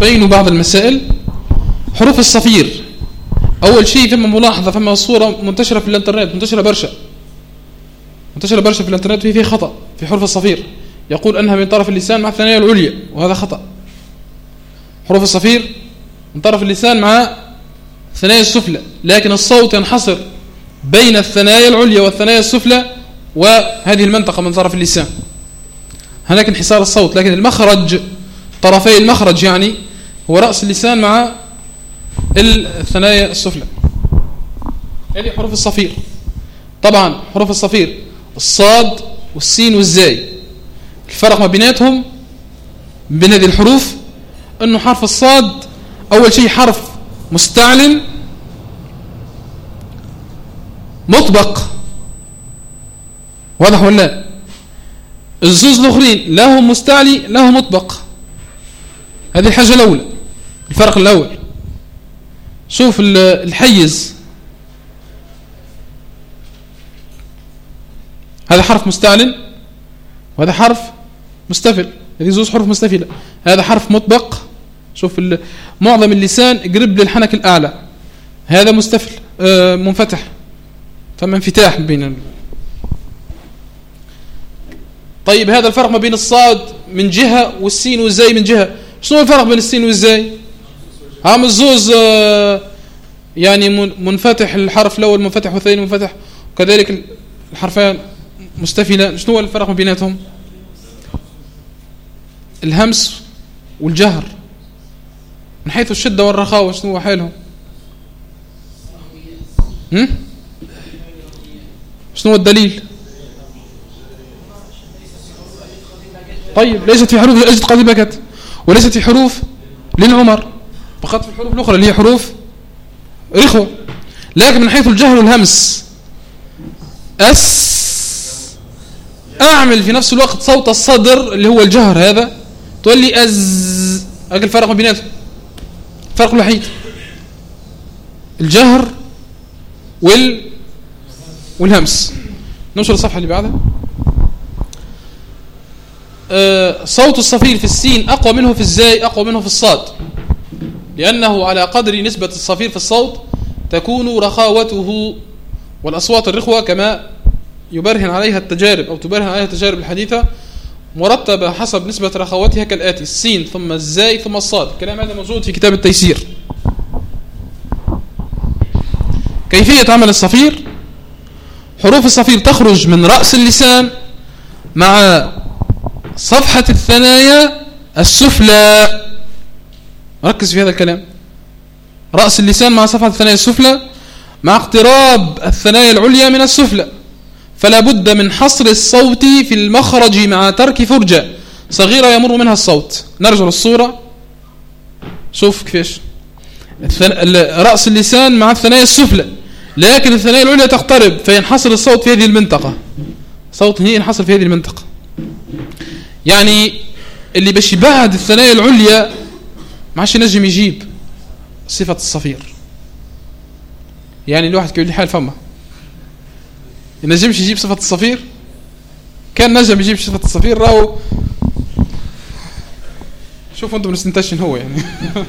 بين بعض المسائل. حروف الصفير أول شيء ثم ملاحظة ثم صورة منتشرة في الإنترنت منتشرة برشا. منتشرة برشا في الإنترنت وفي فيه خطأ في حروف الصفير. يقول أنها من طرف اللسان مع الثنايا العليا وهذا خطأ. حروف الصفير من طرف اللسان مع الثنايا السفلى لكن الصوت ينحصر بين الثنايا العليا والثنايا السفلى وهذه المنطقة من طرف اللسان. هناك انحسار الصوت لكن المخرج طرفي المخرج يعني هو رأس اللسان مع الثنايا السفلى. هذه حروف الصفير. طبعا حروف الصفير الصاد والسين والزاي. الفرق ما بيناتهم بين هذه الحروف إنه حرف الصاد أول شيء حرف مستعلن مطبق. واضح ولا الزوز الأخرين لا هو مستعلي لا هو مطبق. هذه الحاجة الأولى. الفرق الأول. شوف الحيز. هذا حرف مستعلن وهذا حرف مستفل. هذه زوز حروف مستفلة هذا حرف مطبق. شوف معظم اللسان قرب للحنك الأعلى. هذا مستفل آه منفتح. ثم انفتاح بين طيب هذا الفرق ما بين الصاد من جهة والسين والزاي من جهة. شنو الفرق بين السين والزاي؟ عام الزوز آه يعني منفتح الحرف الأول منفتح والثاني منفتح وكذلك الحرفان مستفلة شنو هو الفرق بيناتهم؟ الهمس والجهر من حيث الشدة والرخاوة شنو هو حالهم؟ شنو هو الدليل؟ طيب ليست في حروف أجد قد بكت وليست في حروف للعمر. في الحروف الأخرى اللي هي حروف رخوة لكن من حيث الجهر والهمس أس أعمل في نفس الوقت صوت الصدر اللي هو الجهر هذا. تقول لي أز. أقل الفرق بيناتهم الفرق الوحيد. الجهر وال والهمس. ننشر الصفحة اللي بعدها. أه صوت الصفير في السين أقوى منه في الزاي أقوى منه في الصاد. لأنه على قدر نسبة الصفير في الصوت تكون رخاوته والأصوات الرخوة كما يبرهن عليها التجارب أو تبرهن عليها التجارب الحديثة مرتبة حسب نسبة رخوتها كالآتي السين ثم الزاي ثم الصاد. الكلام هذا موجود في كتاب التيسير. كيفية عمل الصفير؟ حروف الصفير تخرج من رأس اللسان مع صفحة الثنايا السفلى. ركز في هذا الكلام. رأس اللسان مع صفحة الثنايا السفلى مع اقتراب الثنايا العليا من السفلى. فلا بد من حصر الصوت في المخرج مع ترك فرجة. صغيرة يمر منها الصوت. نرجع للصورة. شوف كيفاش. رأس اللسان مع الثنايا السفلى. لكن الثنايا العليا تقترب فينحصر الصوت في هذه المنطقة. صوت هي ينحصر في هذه المنطقة. يعني اللي باش يبعد الثنايا العليا ما عادش ينجم يجيب صفة الصفير. يعني الواحد كيقول لي حال فما. ينجمش يجيب صفة الصفير؟ كان نجم يجيب صفة الصفير راهو. شوفوا أنتم نستنتج هو يعني.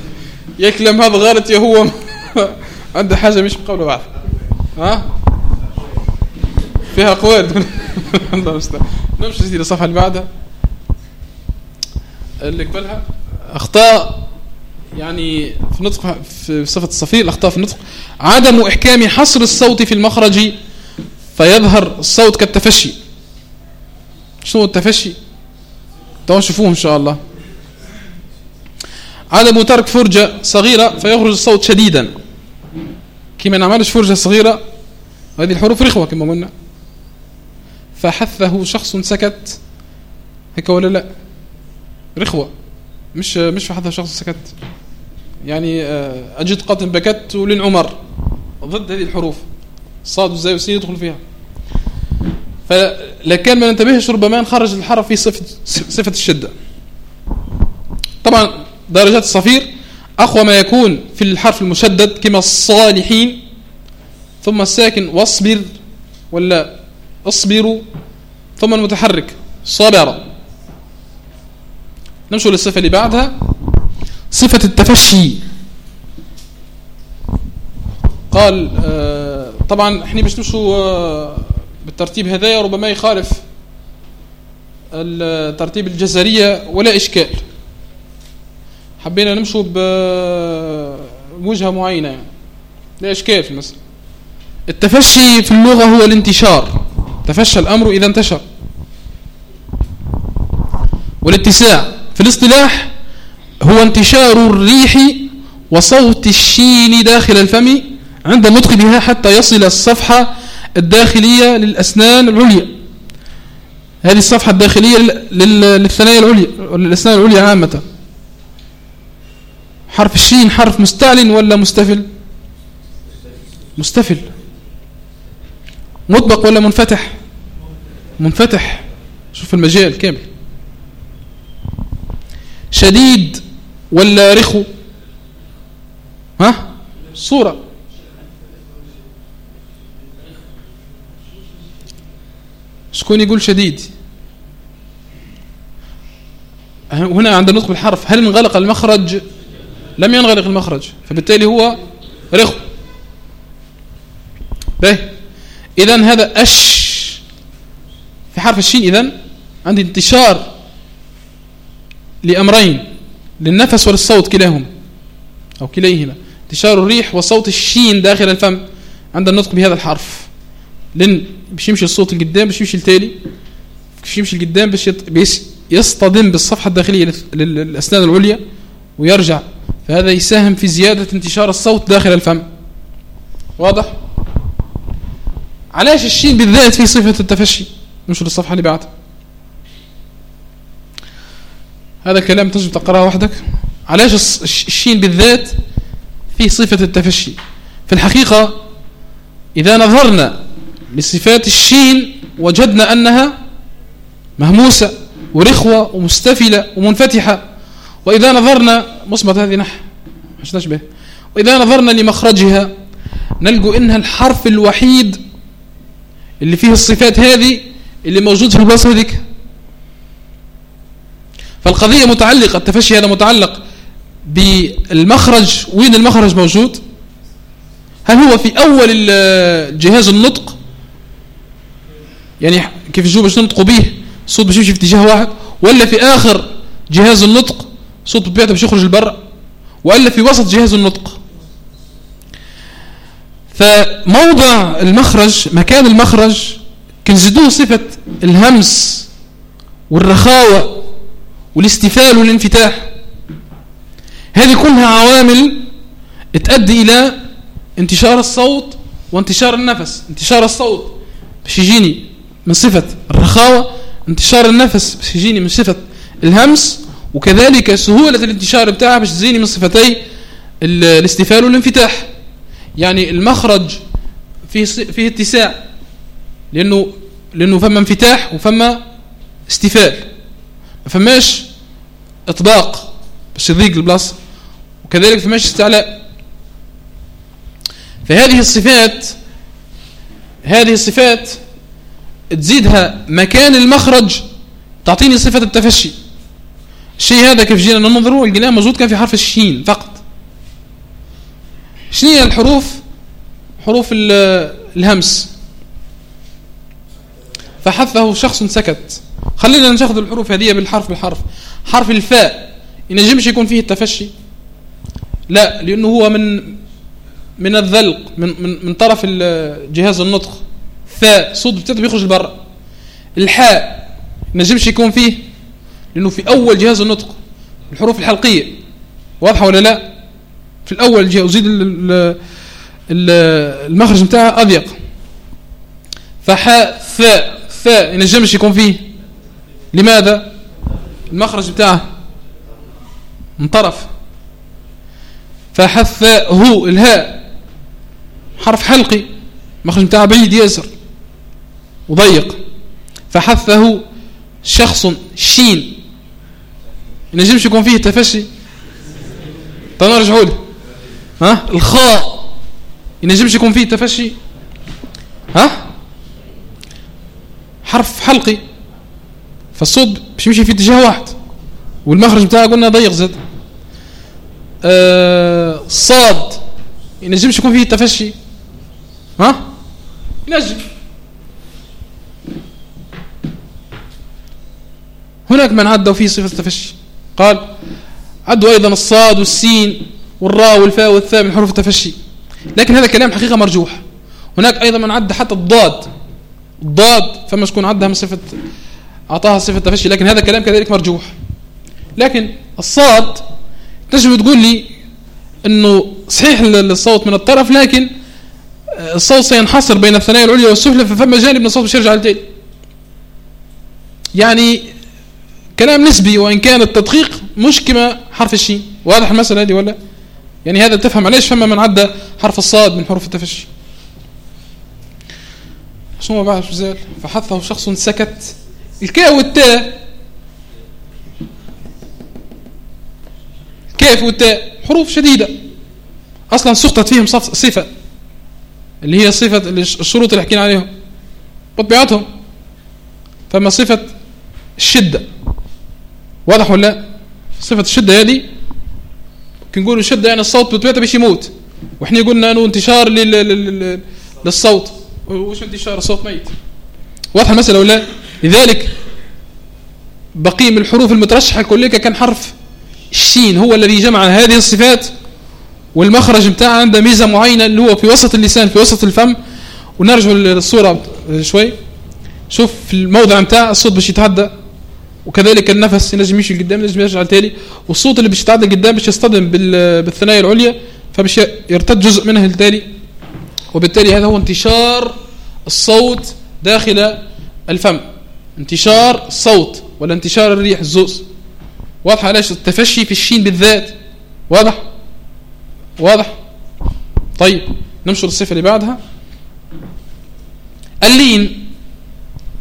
يا كلام هذا غلط يا هو عنده حاجة مش مقابلة بعض. ها؟ فيها أقوال الله المستعان. نمشي الصفحة اللي بعدها. اللي قبلها. أخطاء. يعني في نطق في صفة الصفير الأخطاء في النطق عدم إحكام حصر الصوت في المخرج فيظهر الصوت كالتفشي. شنو التفشي؟ تو شوفوه إن شاء الله. عدم ترك فرجة صغيرة فيخرج الصوت شديدا. كما نعملش فرجة صغيرة هذه الحروف رخوة كما قلنا. فحثه شخص سكت هيك ولا لا؟ رخوة. مش مش فحثه شخص سكت. يعني آه، أجد قطن بكت ولن عمر ضد هذه الحروف. صاد وزي وسين يدخل فيها. فلكان ما ننتبهش ربما نخرج الحرف في صفة, صفة الشدة. طبعا درجات الصفير أقوى ما يكون في الحرف المشدد كما الصالحين. ثم الساكن واصبر ولا اصبروا ثم المتحرك صبر نمشي للصفة اللي بعدها. صفة التفشي. قال آه طبعا إحنا باش نمشوا آه بالترتيب هذايا ربما يخالف الترتيب الجزرية ولا إشكال. حبينا نمشوا بوجهة معينة يعني لا إشكال في المسألة. التفشي في اللغة هو الانتشار. تفشى الأمر إذا انتشر. والاتساع في الاصطلاح هو انتشار الريح وصوت الشين داخل الفم عند النطق بها حتى يصل الصفحة الداخلية للأسنان العليا. هذه الصفحة الداخلية للثنايا العليا للأسنان العليا عامة. حرف الشين حرف مستعلن ولا مستفل؟ مستفل. مطبق ولا منفتح؟ منفتح. شوف المجال كامل. شديد ولا رخو؟ ها؟ صورة. شكون يقول شديد؟ هنا عند النطق بالحرف هل انغلق المخرج؟ لم ينغلق المخرج فبالتالي هو رخو. باهي اذا هذا أش في حرف الشين اذا عندي انتشار لأمرين. للنفس وللصوت كلاهما أو كليهما. انتشار الريح وصوت الشين داخل الفم عند النطق بهذا الحرف. لأن باش يمشي الصوت القدام باش يمشي التالي باش يمشي القدام باش يصطدم بالصفحة الداخلية للأسنان العليا ويرجع. فهذا يساهم في زيادة انتشار الصوت داخل الفم. واضح؟ علاش الشين بالذات في صفة التفشي؟ نشر الصفحة اللي بعدها. هذا كلام تجب تقرأه وحدك؟ علاش الشين بالذات في صفة التفشي؟ في الحقيقة إذا نظرنا لصفات الشين وجدنا أنها مهموسة ورخوة ومستفلة ومنفتحة. وإذا نظرنا مصمت هذه نح مش نشبه. وإذا نظرنا لمخرجها نلقوا إنها الحرف الوحيد اللي فيه الصفات هذه اللي موجود في البلاصه هذيك. فالقضية متعلقة التفشي هذا متعلق بالمخرج وين المخرج موجود؟ هل هو في أول جهاز النطق؟ يعني كيف الجو باش ننطقوا به؟ الصوت باش يمشي في اتجاه واحد ولا في آخر جهاز النطق صوت بطبيعته باش يخرج لبرا؟ ولا في وسط جهاز النطق؟ فموضع المخرج مكان المخرج كنزدوه صفة الهمس والرخاوة. والاستفال والانفتاح. هذه كلها عوامل تؤدي إلى انتشار الصوت وانتشار النفس. انتشار الصوت باش يجيني من صفة الرخاوة انتشار النفس باش يجيني من صفة الهمس وكذلك سهولة الانتشار بتاعها باش تجيني من صفتي الاستفال والانفتاح. يعني المخرج فيه فيه اتساع لأنه لأنه فما انفتاح وفما استفال. فماش إطباق باش يضيق البلاصة. وكذلك مشي استعلاء. فهذه الصفات هذه الصفات تزيدها مكان المخرج تعطيني صفة التفشي. الشيء هذا كيف جينا ننظره القلام موجود كان في حرف الشين فقط. شنو هي الحروف؟ حروف الهمس. فحثه شخص سكت. خلينا ناخذ الحروف هذه بالحرف بالحرف. حرف الفاء ينجمش يكون فيه التفشي. لا لأنه هو من من الذلق من من, من طرف جهاز النطق. فاء صوت بتاعته بيخرج لبرا. الحاء ينجمش يكون فيه لأنه في أول جهاز النطق. الحروف الحلقية واضحة ولا لا؟ في الأول جهة وزيد المخرج بتاعها أضيق. فحاء ثاء ثاء ينجمش يكون فيه. لماذا؟ المخرج بتاعه من طرف فحثاء هو الهاء حرف حلقي المخرج بتاعه بعيد ياسر وضيق. فحثه شخص شين. ينجمش يكون فيه تفشي؟ نرجعوا له. ها؟ الخاء. ينجمش يكون فيه تفشي؟ ها؟ حرف حلقي. فالصوت باش يمشي في اتجاه واحد والمخرج بتاعه قلنا ضيق زاد. آه صاد ينجمش يكون فيه تفشي. ها؟ ينجم. هناك من عدوا فيه صفة التفشي. قال عدوا أيضا الصاد والسين والراء والفاء والثاء من حروف التفشي. لكن هذا كلام حقيقة مرجوح. هناك أيضا من عد حتى الضاد. الضاد فما شكون عدها من صفة أعطاها صفة التفشي لكن هذا كلام كذلك مرجوح. لكن الصاد تجب تقول لي أنه صحيح الصوت من الطرف لكن الصوت سينحصر بين الثنايا العليا والسفلى ففما جانب من الصوت باش يرجع للتالي يعني كلام نسبي وإن كان التدقيق مش كما حرف الشين. واضح المسألة هذه ولا؟ يعني هذا تفهم علاش فما من عدى حرف الصاد من حروف التفشي. شنو بعد زال فحثه شخص سكت. الكاء والتاء. الكاف والتاء حروف شديدة. أصلا سقطت فيهم صفة. اللي هي صفة الشروط اللي حكينا عليهم. بطبيعتهم فما صفة الشدة. واضح ولا صفة الشدة هذه كي نقول الشدة يعني الصوت بطبيعته باش يموت. وإحنا قلنا أنه انتشار للصوت. وش انتشار؟ الصوت ميت. واضح المسألة ولا لذلك بقية من الحروف المترشحة كلها كان حرف الشين هو الذي جمع هذه الصفات والمخرج بتاعه عنده ميزة معينة اللي هو في وسط اللسان في وسط الفم. ونرجع للصورة شوي. شوف في الموضع بتاع الصوت باش يتعدى. وكذلك النفس ينجم يمشي لقدام ينجم يرجع لتالي. والصوت اللي باش يتعدى قدام باش يصطدم بالثنايا العليا فباش يرتد جزء منها لتالي. وبالتالي هذا هو انتشار الصوت داخل الفم. انتشار الصوت ولا انتشار الريح الزوز واضح علاش التفشي في الشين بالذات؟ واضح؟ واضح؟ طيب نمشي للصفة اللي بعدها. اللين.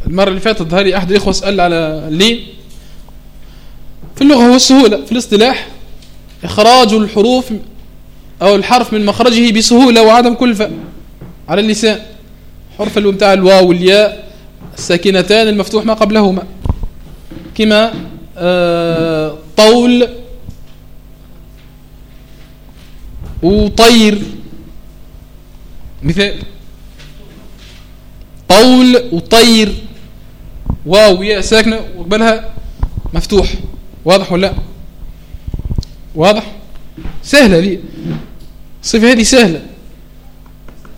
المرة اللي فاتت ظهر لي أحد الإخوة سأل على اللين. في اللغة هو السهولة في الاصطلاح إخراج الحروف أو الحرف من مخرجه بسهولة وعدم كلفة على اللسان. حرف بتاع الواو والياء. الساكنتان المفتوح ما قبلهما. كما آه طول وطير. مثال. طول وطير. واو ياء ساكنة وقبلها مفتوح. واضح ولا لا؟ واضح؟ سهلة دي. الصفة هذه سهلة.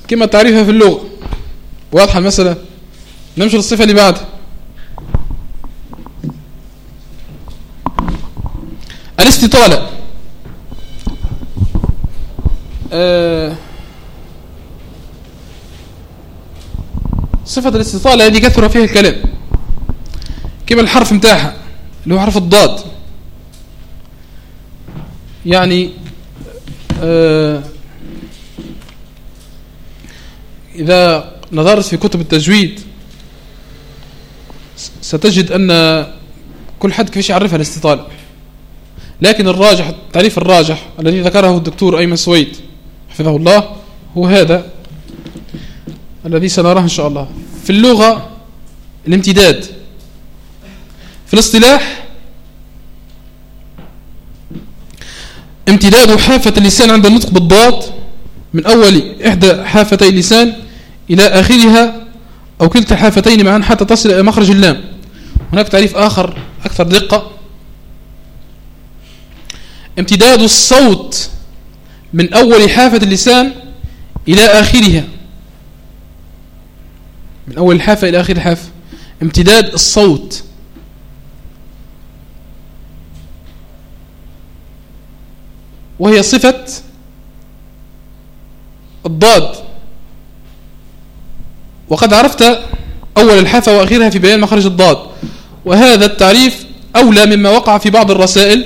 كما تعريفها في اللغة. واضحة المسألة؟ نمشي للصفة اللي بعدها الاستطالة. آه صفة الاستطالة هذه كثر فيها الكلام. كما الحرف متاعها؟ اللي هو حرف الضاد. يعني آه إذا نظرت في كتب التجويد ستجد أن كل حد كيفاش يعرفها؟ الاستطالة. لكن الراجح التعريف الراجح الذي ذكره الدكتور أيمن سويد حفظه الله هو هذا الذي سنراه إن شاء الله. في اللغة الامتداد. في الاصطلاح امتداد حافة اللسان عند النطق بالضاد من أول إحدى حافتي اللسان إلى آخرها أو كلتا الحافتين معا حتى تصل إلى مخرج اللام. هناك تعريف آخر أكثر دقة. امتداد الصوت من أول حافة اللسان إلى آخرها. من أول الحافة إلى آخر الحافة امتداد الصوت. وهي صفة الضاد. وقد عرفت أول الحافة وأخيرها في بيان مخرج الضاد. وهذا التعريف أولى مما وقع في بعض الرسائل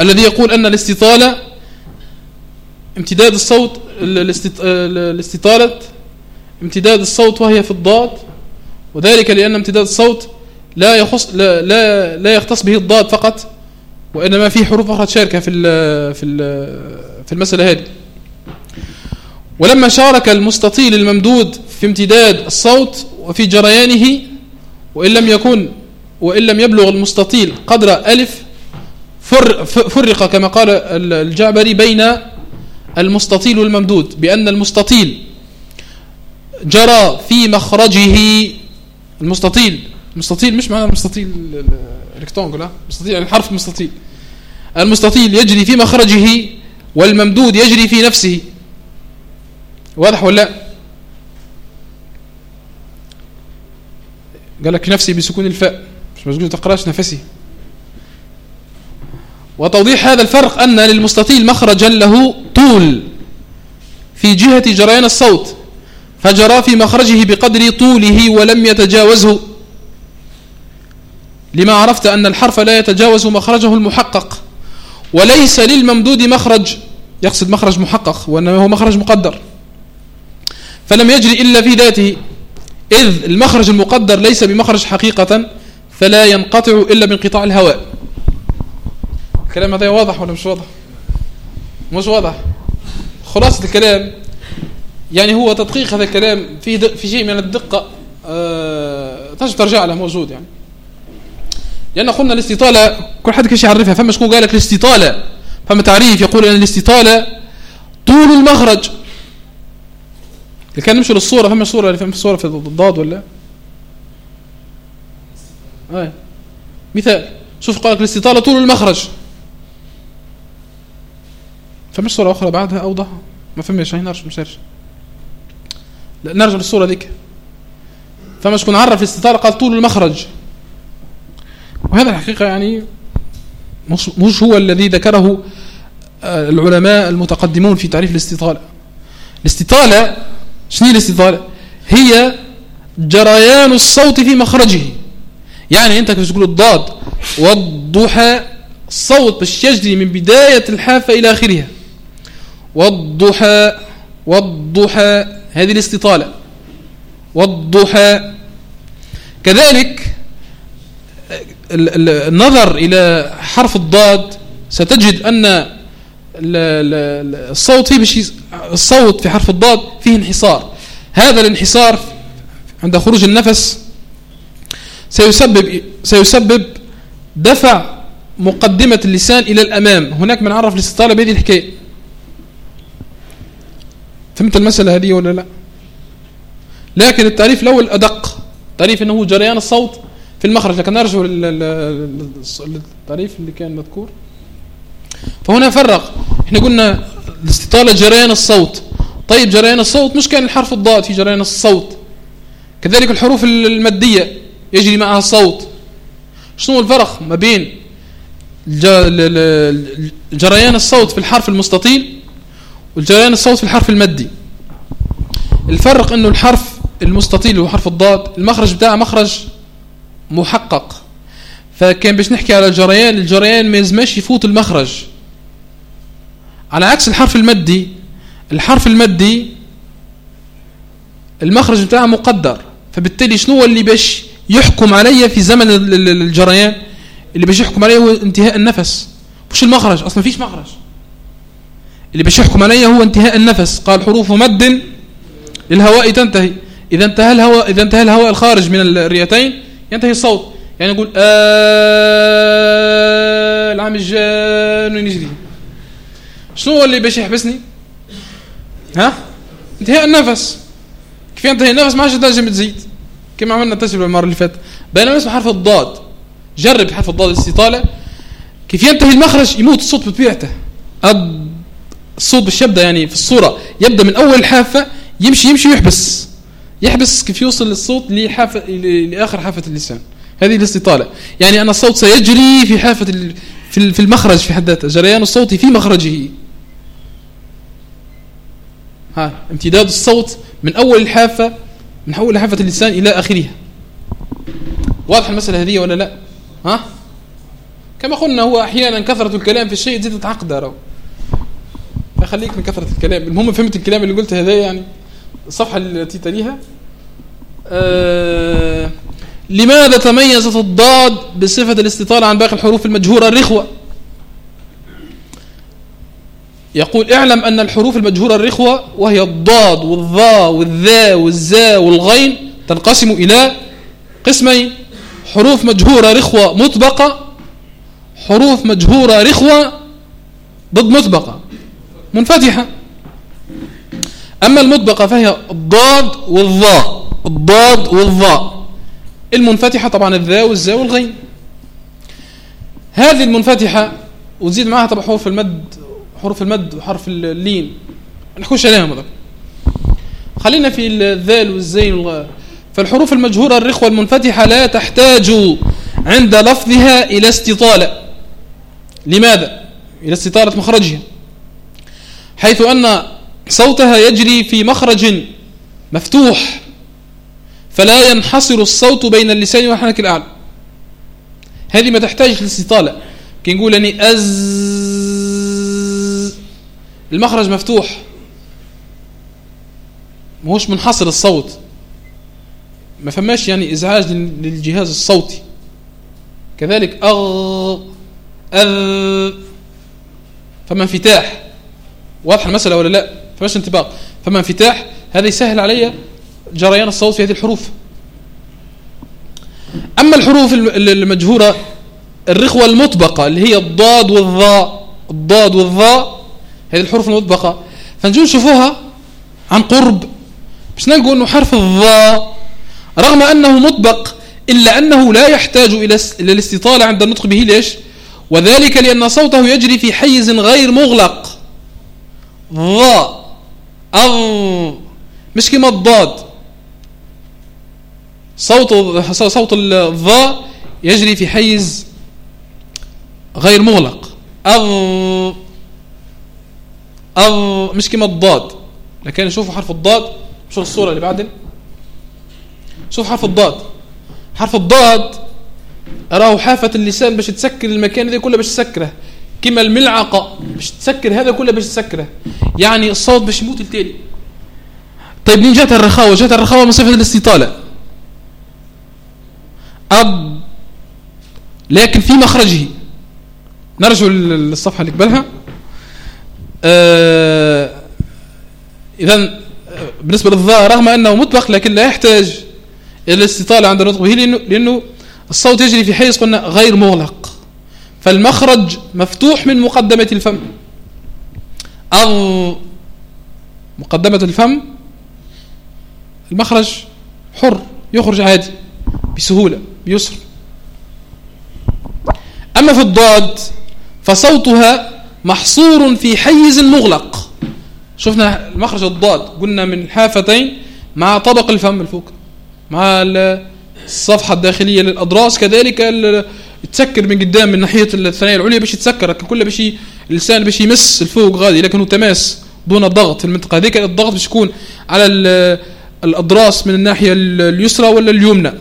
الذي يقول أن الاستطالة امتداد الصوت الاستطالة امتداد الصوت وهي في الضاد وذلك لأن امتداد الصوت لا يخص لا لا, لا يختص به الضاد فقط وإنما في حروف أخرى تشارك في في في المسألة هذه. ولما شارك المستطيل الممدود في امتداد الصوت وفي جريانه وإن لم يكن وإن لم يبلغ المستطيل قدر ألف فرق كما قال الجعبري بين المستطيل والممدود بأن المستطيل جرى في مخرجه المستطيل المستطيل مش معنى المستطيل ال rectangle المستطيل يعني الحرف المستطيل المستطيل يجري في مخرجه والممدود يجري في نفسه. واضح ولا لا؟ قال لك نفسي بسكون الفاء. مش مسجون تقراش نفسي. وتوضيح هذا الفرق أن للمستطيل مخرجا له طول في جهة جريان الصوت فجرى في مخرجه بقدر طوله ولم يتجاوزه. لما عرفت أن الحرف لا يتجاوز مخرجه المحقق وليس للممدود مخرج. يقصد مخرج محقق وأنه هو مخرج مقدر. فلم يجري إلا في ذاته. إذ المخرج المقدر ليس بمخرج حقيقة فلا ينقطع إلا بانقطاع الهواء. الكلام هذا واضح ولا مش واضح؟ مش واضح. خلاصة الكلام يعني هو تدقيق هذا الكلام في في شيء من الدقة أه تجب ترجع له موجود يعني. لأن قلنا الاستطالة كل حد كيش يعرفها فما شكون قال لك الاستطالة. فما تعريف يقول أن الاستطالة طول المخرج اللي كان نمشي للصورة فما الصورة اللي فما الصورة في الضاد ولا؟ آه. مثال شوف قال لك الاستطالة طول المخرج. فمش صورة أخرى بعدها؟ أوضح. ما فهمش هنا نرجع مش لا نرجع للصورة ذيك. فمش كون عرف الاستطالة قال طول المخرج. وهذا الحقيقة يعني مش هو الذي ذكره آه، العلماء المتقدمون في تعريف الاستطالة. الاستطالة شنو الاستطالة هي جريان الصوت في مخرجه. يعني انت كيف تقول الضاد والضحى الصوت باش يجري من بداية الحافة إلى آخرها. والضحى والضحى هذه الاستطالة. والضحى كذلك النظر إلى حرف الضاد ستجد أن الصوت فيه بشي الصوت في حرف الضاد فيه انحصار. هذا الانحصار عند خروج النفس سيسبب سيسبب دفع مقدمة اللسان إلى الأمام. هناك من عرف الاستطالة بهذه الحكاية. فهمت المسألة هذه ولا لا؟ لكن التعريف الأول أدق. تعريف أنه جريان الصوت في المخرج. لكن نرجع للتعريف اللي كان مذكور. فهنا فرق. إحنا قلنا الاستطالة جريان الصوت. طيب جريان الصوت مش كان الحرف الضاد في جريان الصوت. كذلك الحروف المادية يجري معها الصوت شنو الفرق ما بين جريان الصوت في الحرف المستطيل والجريان الصوت في الحرف المدي الفرق إنه الحرف المستطيل هو حرف الضاد. المخرج بتاعه مخرج محقق. فكان باش نحكي على الجريان الجريان ما يزمش يفوت المخرج. على عكس الحرف المدي الحرف المدي المخرج بتاعه مقدر. فبالتالي شنو اللي باش يحكم علي في زمن الجريان؟ اللي باش يحكم عليه هو انتهاء النفس. مش المخرج أصلا فيش مخرج. اللي باش يحكم عليه هو انتهاء النفس. قال حروف مد للهواء تنتهي. إذا انتهى الهواء إذا انتهى الهواء الخارج من الرئتين ينتهي الصوت. يعني نقول آه العام الجان ونجري شنو هو اللي باش يحبسني؟ ها؟ انتهاء النفس. كيف ينتهي النفس؟ ما عادش تنجم تزيد. كما عملنا التجربه المرة اللي فاتت. بينما اسمه حرف الضاد. جرب حرف الضاد الاستطالة. كيف ينتهي المخرج؟ يموت الصوت بطبيعته. الصوت باش يبدا يعني في الصورة. يبدأ من أول الحافه يمشي يمشي ويحبس. يحبس كيف يوصل الصوت لحافه لآخر حافة اللسان. هذه الاستطالة. يعني أن الصوت سيجري في حافة في المخرج في حد ذاته. جريان الصوت في مخرجه. ها امتداد الصوت من أول الحافة من أول حافة اللسان إلى آخرها. واضح المسألة هذه ولا لا؟ ها؟ كما قلنا هو أحيانا كثرة الكلام في الشيء تزيد تعقد فخليك من كثرة الكلام. المهم فهمت الكلام اللي قلته هذا يعني الصفحة التي تليها. آه لماذا تميزت الضاد بصفة الاستطالة عن باقي الحروف المجهورة الرخوة؟ يقول اعلم أن الحروف المجهورة الرخوة وهي الضاد والضاء والذا والزا والغين تنقسم إلى قسمين حروف مجهورة رخوة مطبقة حروف مجهورة رخوة ضد مطبقة. منفتحة. أما المطبقة فهي الضاد والضاء الضاد والضاء المنفتحة طبعا الذاء والزاء والغين. هذه المنفتحة وتزيد معها طبعا حروف المد حروف المد وحرف اللين. نحكوش عليها مضر خلينا في الذال والزين فالحروف المجهورة الرخوة المنفتحة لا تحتاج عند لفظها إلى استطالة. لماذا؟ إلى استطالة مخرجها. حيث أن صوتها يجري في مخرج مفتوح. فلا ينحصر الصوت بين اللسان والحنك الأعلى. هذه ما تحتاج للاستطالة. كي نقول أني أز المخرج مفتوح. مهوش منحصر الصوت. ما فماش يعني إزعاج للجهاز الصوتي. كذلك أغ أذ فما انفتاح. واضح المسألة ولا لا؟ فماش انطباق فما انفتاح هذا يسهل علي. جريان الصوت في هذه الحروف. أما الحروف المجهورة الرخوة المطبقة اللي هي الضاد والضاء الضاد والضاء هذه الحروف المطبقة. فنجو نشوفوها عن قرب. باش نلقوا أنه حرف الضاء رغم أنه مطبق إلا أنه لا يحتاج إلى الاستطالة عند النطق به. ليش؟ وذلك لأن صوته يجري في حيز غير مغلق. ضاء أض مش كما الضاد صوت صوت الضاء يجري في حيز غير مغلق. أض أض مش كما الضاد لكن شوفوا حرف الضاد. شوف الصورة اللي بعدين. شوف حرف الضاد. حرف الضاد راه حافة اللسان باش تسكر المكان هذا كله باش تسكره. كما الملعقة باش تسكر هذا كله باش تسكره. يعني الصوت باش يموت التالي طيب منين جات الرخاوة؟ جات الرخاوة من صفة الاستطالة. أب. لكن في مخرجه. نرجع للصفحة اللي قبلها. آه إذا بالنسبة للظاهر رغم أنه مطلق لكن لا يحتاج إلى الاستطالة عند النطق به لأنه, لأنه الصوت يجري في حيز قلنا غير مغلق. فالمخرج مفتوح من مقدمة الفم. أو مقدمة الفم. المخرج حر يخرج عادي بسهولة. بيسر أما في الضاد فصوتها محصور في حيز مغلق. شفنا المخرج الضاد قلنا من الحافتين مع طبق الفم الفوق مع الصفحة الداخلية للأضراس كذلك تسكر من قدام من ناحية الثنايا العليا باش يتسكر كله باش اللسان باش يمس الفوق غادي لكنه تماس دون ضغط في المنطقة. هذيك الضغط باش يكون على الأضراس من الناحية اليسرى ولا اليمنى.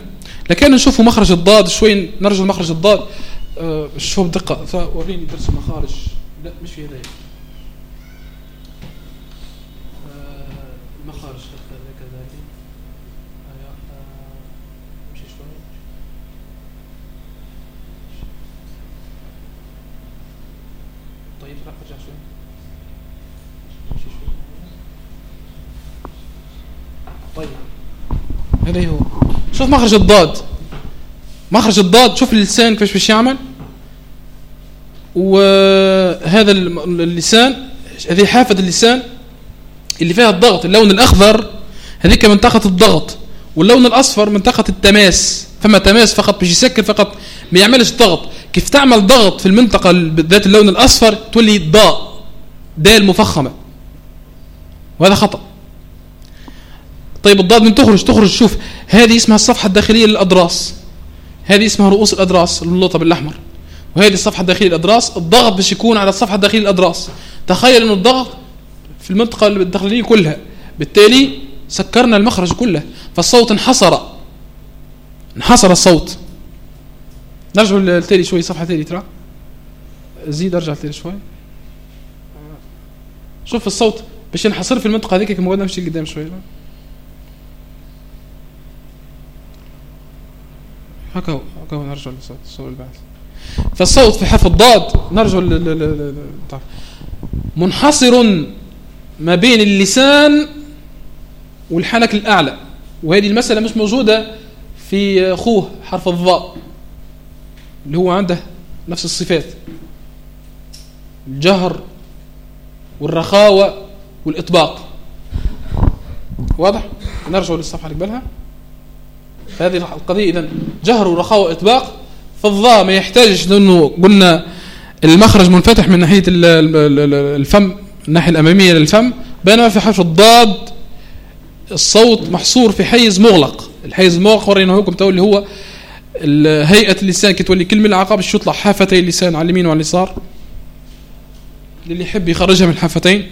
لكن نشوفوا مخرج الضاد شوي نرجع لمخرج الضاد. أه شوف بدقة؟ وريني درس المخارج. لا مش في هذا. طيب أرجع شوي. طيب. هذا هو. شوف مخرج الضاد. مخرج الضاد شوف اللسان كيفاش باش يعمل. وهذا اللسان هذه حافة اللسان اللي فيها الضغط اللون الأخضر هذيك منطقة الضغط. واللون الأصفر منطقة التماس. فما تماس فقط باش يسكر فقط ما يعملش ضغط. كيف تعمل ضغط في المنطقة ذات اللون الأصفر تولي ضاء دال مفخمة. وهذا خطأ. طيب الضاد من تخرج تخرج شوف. هذه اسمها الصفحة الداخلية للأضراس هذه اسمها رؤوس الأضراس اللوطة بالأحمر وهذه الصفحة الداخلية للأضراس الضغط باش يكون على الصفحة الداخلية للأضراس تخيل أن الضغط في المنطقة الداخلية كلها. بالتالي سكرنا المخرج كله. فالصوت انحصر. انحصر الصوت. نرجع للتالي شوي صفحة تالي ترى. زيد ارجع تالي شوي. شوف الصوت باش ينحصر في المنطقة هذيك قلنا نمشي لقدام شوي. هكا هكا نرجع للصوت الصوت البعث. فالصوت في حرف الضاد نرجع طيب. منحصر ما بين اللسان والحنك الأعلى. وهذه المسألة مش موجودة في أخوه حرف الضاء اللي هو عنده نفس الصفات. الجهر والرخاوة والإطباق. واضح؟ نرجع للصفحة اللي قبلها. هذه القضية إذا جهر ورخاوة وإطباق. فالضاء ما يحتاجش لأنه قلنا المخرج منفتح من ناحية الفم الناحية الأمامية للفم بينما في حرف الضاد الصوت محصور في حيز مغلق. الحيز المغلق ورينا لكم تو اللي هو هيئة اللسان كي تولي كلمة العقاب شو يطلع حافتي اللسان على اليمين وعلى اليسار. اللي يحب يخرجها من الحافتين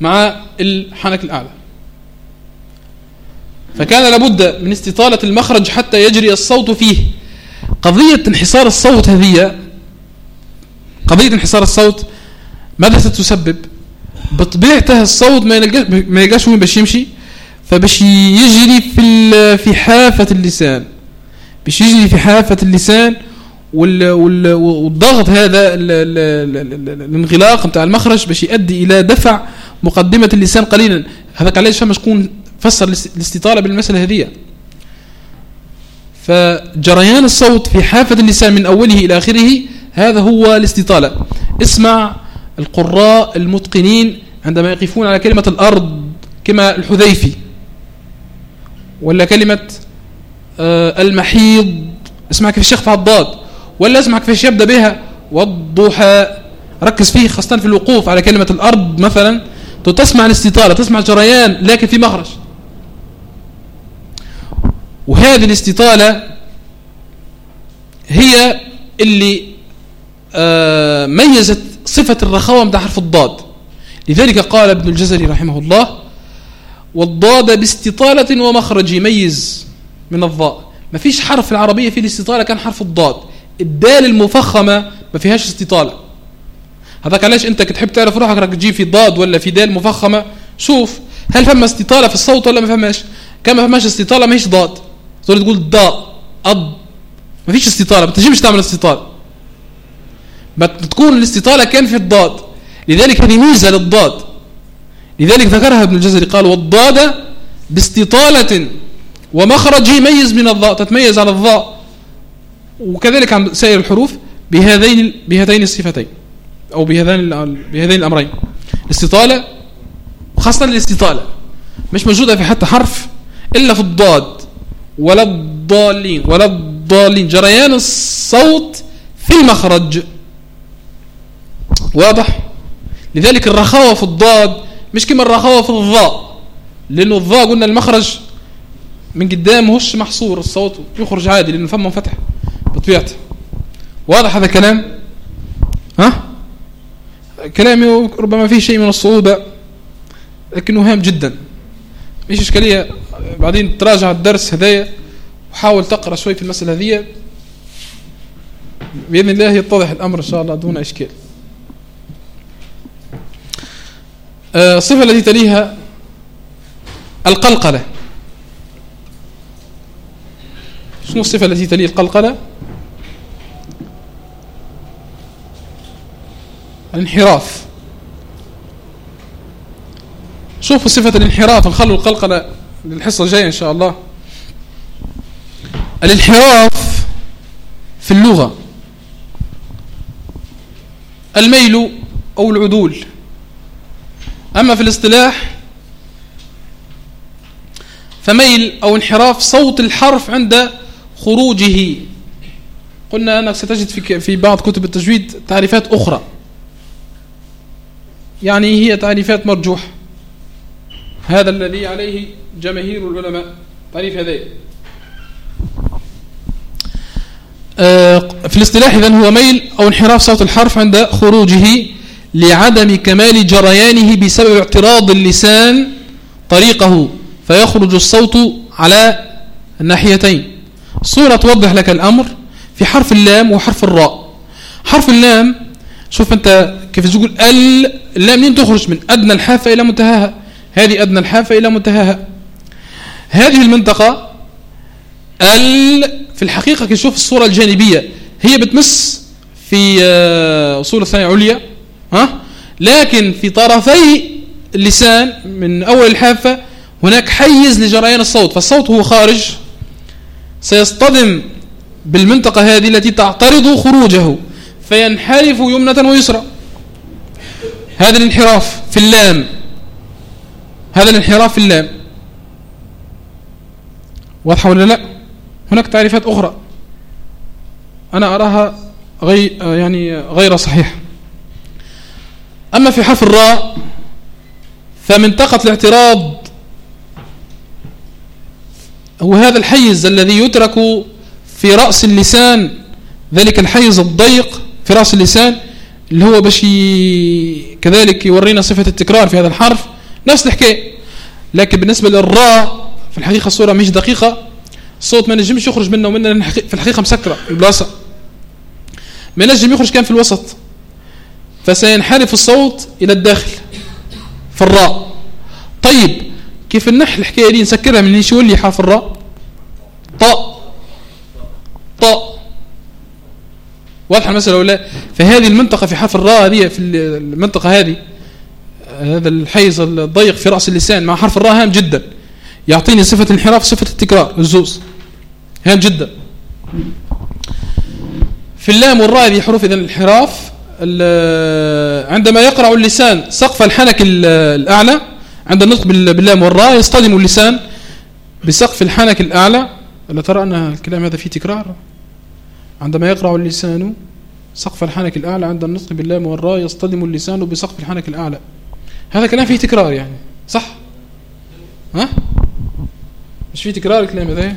مع الحنك الأعلى. فكان لابد من استطالة المخرج حتى يجري الصوت فيه. قضية انحصار الصوت هذه قضية انحصار الصوت ماذا ستسبب؟ بطبيعته الصوت ما يلقاش ما يلقاش وين باش يمشي فباش يجري في في حافة اللسان. باش يجري في حافة اللسان والضغط هذا الانغلاق نتاع المخرج باش يؤدي إلى دفع مقدمة اللسان قليلا. هذاك علاش فما شكون فسر الاستطالة بالمسألة هذه فجريان الصوت في حافة اللسان من أوله إلى آخره هذا هو الاستطالة. اسمع القراء المتقنين عندما يقفون على كلمة الأرض كما الحذيفي ولا كلمة آه، المحيض. اسمع كيف الشيخ الضاد ولا اسمع كيف يبدأ بها. والضحى ركز فيه خاصة في الوقوف على كلمة الأرض مثلا. تسمع الاستطالة تسمع جريان لكن في مخرج. وهذه الاستطالة هي اللي آه، ميزت صفة الرخاوة من حرف الضاد. لذلك قال ابن الجزري رحمه الله والضاد باستطالة ومخرج يميز من الضاء. ما فيش حرف في العربية في الاستطالة كان حرف الضاد. الدال المفخمة ما فيهاش استطالة. هذاك علاش أنت كتحب تعرف روحك راك تجيب في ضاد ولا في دال مفخمة؟ شوف هل فما استطالة في الصوت ولا ما فماش؟ كان ما فماش استطالة ما هيش ضاد. تقول تقول ضاء أض ما فيش استطالة. ما تجيبش تعمل استطالة. ما تكون الاستطالة كان في الضاد. لذلك هذه ميزة للضاد. لذلك ذكرها ابن الجزري قال والضاد باستطالة ومخرج يميز من الضاء. تتميز على الضاء. وكذلك عن سائر الحروف بهذين بهذين الصفتين. أو بهذين بهذين الأمرين. الاستطالة وخاصة الاستطالة. مش موجودة في حتى حرف إلا في الضاد. ولا الضالين ولا الضالين. جريان الصوت في المخرج. واضح؟ لذلك الرخاوة في الضاد مش كما الرخاوة في الضاء لأنه الضاء قلنا المخرج من قدام هوش محصور الصوت يخرج عادي لأنه فمه فتح. بطبيعته. واضح هذا الكلام؟ ها؟ كلامي ربما فيه شيء من الصعوبة لكنه هام جدا. مش إشكالية. بعدين تراجع الدرس هدايا وحاول تقرأ شوي في المسألة هذه بإذن الله يتضح الأمر إن شاء الله دون إشكال. آه، الصفة التي تليها القلقلة. شنو الصفة التي تلي القلقلة؟ الانحراف. شوفوا صفة الانحراف نخلوا القلقلة للحصة الجاية إن شاء الله. الانحراف في اللغة. الميل أو العدول. أما في الاصطلاح فميل أو انحراف صوت الحرف عند خروجه. قلنا أنك ستجد في في بعض كتب التجويد تعريفات أخرى. يعني هي تعريفات مرجوحة هذا الذي عليه جماهير العلماء. تعريف هذا آه، في الاصطلاح إذن هو ميل أو انحراف صوت الحرف عند خروجه لعدم كمال جريانه بسبب اعتراض اللسان طريقه فيخرج الصوت على الناحيتين. صورة توضح لك الأمر في حرف اللام وحرف الراء. حرف اللام شوف أنت كيف تقول ال اللام منين تخرج من أدنى الحافة إلى منتهاها. هذه أدنى الحافة إلى منتهاها. هذه المنطقة ال في الحقيقة كي الصورة الجانبية هي بتمس في آه، أصول الثانية عليا ها؟ لكن في طرفي اللسان من أول الحافة هناك حيز لجريان الصوت فالصوت هو خارج. سيصطدم بالمنطقة هذه التي تعترض خروجه فينحرف يمنة ويسرى. هذا الانحراف في اللام. هذا الانحراف في اللام. واضحة ولا لا؟ هناك تعريفات أخرى. أنا أراها غير يعني غير صحيحة. أما في حرف الراء فمنطقة الاعتراض هو هذا الحيز الذي يترك في رأس اللسان ذلك الحيز الضيق في رأس اللسان اللي هو باش كذلك يورينا صفة التكرار في هذا الحرف. نفس الحكاية لكن بالنسبة للراء في الحقيقة الصورة مش دقيقة. الصوت ما نجمش يخرج منه ومنه في الحقيقة مسكرة البلاصة. ما نجم يخرج كان في الوسط. فسينحرف الصوت إلى الداخل في الراء. طيب كيف النحل الحكاية دي نسكرها من شو اللي حرف الراء؟ طاء. طاء. واضحة المسألة ولا؟ فهذه المنطقة في حرف الراء هذه في المنطقة هذه. هذا الحيز الضيق في رأس اللسان مع حرف الراء هام جدا. يعطيني صفة الانحراف صفة التكرار الزوز. هام جدا. في اللام والراء هذه حروف إذن الانحراف عندما يقرع اللسان سقف الحنك الأعلى عند النطق باللام والراء يصطدم اللسان بسقف الحنك الأعلى. ألا ترى أن الكلام هذا فيه تكرار؟ عندما يقرع اللسان سقف الحنك الأعلى عند النطق باللام والراء يصطدم اللسان بسقف الحنك الأعلى. هذا كلام فيه تكرار يعني صح؟ ها؟ مش فيه تكرار الكلام هذا؟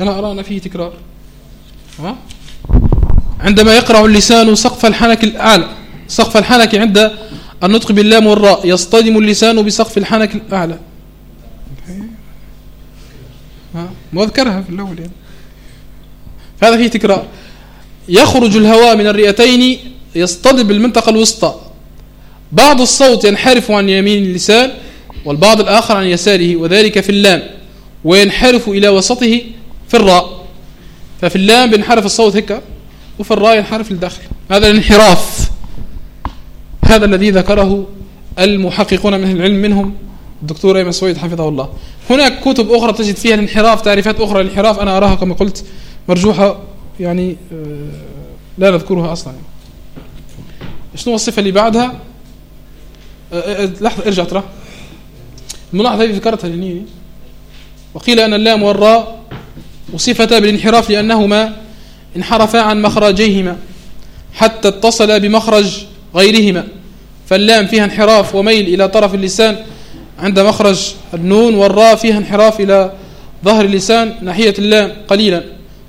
أنا أرى أن فيه تكرار. ها؟ عندما يقرع اللسان سقف الحنك الأعلى سقف الحنك عند النطق باللام والراء يصطدم اللسان بسقف الحنك الأعلى. مذكرها في الأول يعني. هذا فيه تكرار. يخرج الهواء من الرئتين يصطدم بالمنطقة الوسطى. بعض الصوت ينحرف عن يمين اللسان والبعض الآخر عن يساره وذلك في اللام. وينحرف إلى وسطه في الراء. ففي اللام بينحرف الصوت هيك وفي الراء ينحرف للداخل. هذا الانحراف. هذا الذي ذكره المحققون من العلم منهم الدكتور أيمن سويد حفظه الله. هناك كتب أخرى تجد فيها الانحراف تعريفات أخرى للانحراف أنا أراها كما قلت مرجوحة يعني آه، لا نذكرها أصلا. شنو الصفة اللي بعدها؟ آه، آه، لحظة ارجع ترى الملاحظة هذه ذكرتها لنيني. وقيل أن اللام والراء وصفتا بالانحراف لأنهما انحرفا عن مخرجيهما حتى اتصلا بمخرج غيرهما. فاللام فيها انحراف وميل إلى طرف اللسان عند مخرج النون والراء فيها انحراف إلى ظهر اللسان ناحية اللام قليلا.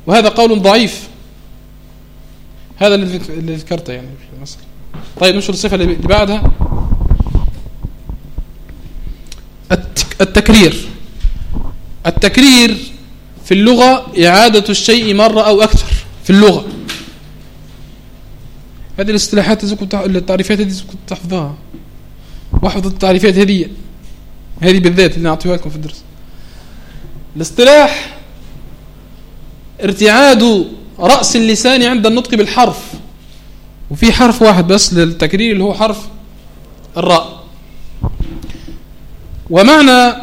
وهذا قول ضعيف. هذا اللي ذكرته يعني في طيب نشر الصفة اللي بعدها. التكرير. التكرير في اللغة إعادة الشيء مرة أو أكثر في اللغة. هذه الاصطلاحات التعريفات هذه تحفظها. واحفظ التعريفات هذه. هذه بالذات اللي أعطيها لكم في الدرس. الاصطلاح ارتعاد رأس اللسان عند النطق بالحرف. وفي حرف واحد بس للتكرير اللي هو حرف الراء. ومعنى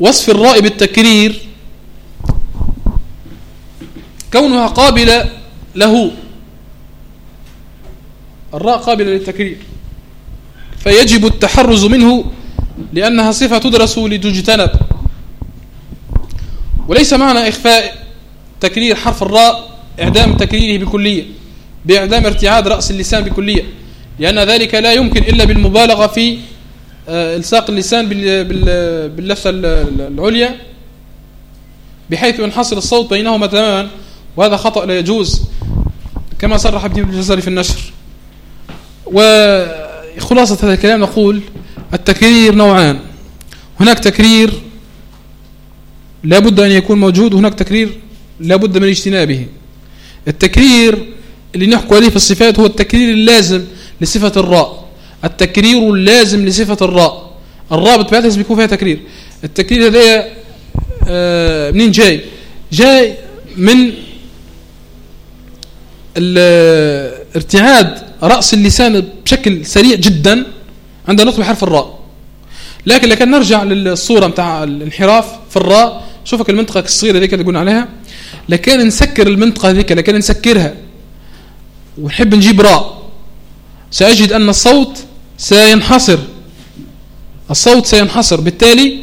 وصف الراء بالتكرير كونها قابلة له. الراء قابلة للتكرير. فيجب التحرز منه لأنها صفة تدرس لتجتنب. وليس معنى إخفاء تكرير حرف الراء إعدام تكريره بكلية بإعدام ارتعاد رأس اللسان بكلية لأن ذلك لا يمكن إلا بالمبالغة في آه، إلصاق اللسان باللفة العليا بحيث ينحصر الصوت بينهما تماما وهذا خطأ لا يجوز كما صرح ابن الجزري في النشر. وخلاصة هذا الكلام نقول التكرير نوعان. هناك تكرير لا بد أن يكون موجود وهناك تكرير لا بد من اجتنابه. التكرير اللي نحكوا عليه في الصفات هو التكرير اللازم لصفة الراء. التكرير اللازم لصفة الراء. الراء بتبعتها بيكون فيها تكرير. التكرير هذا آه منين جاي؟ جاي من ارتعاد رأس اللسان بشكل سريع جدا. عند نطق بحرف الراء. لكن لكن نرجع للصورة متاع الانحراف في الراء. شوفك المنطقة الصغيرة ذيك اللي قلنا عليها. لكن نسكر المنطقة ذيك لكن نسكرها. ونحب نجيب راء. سأجد أن الصوت سينحصر. الصوت سينحصر. بالتالي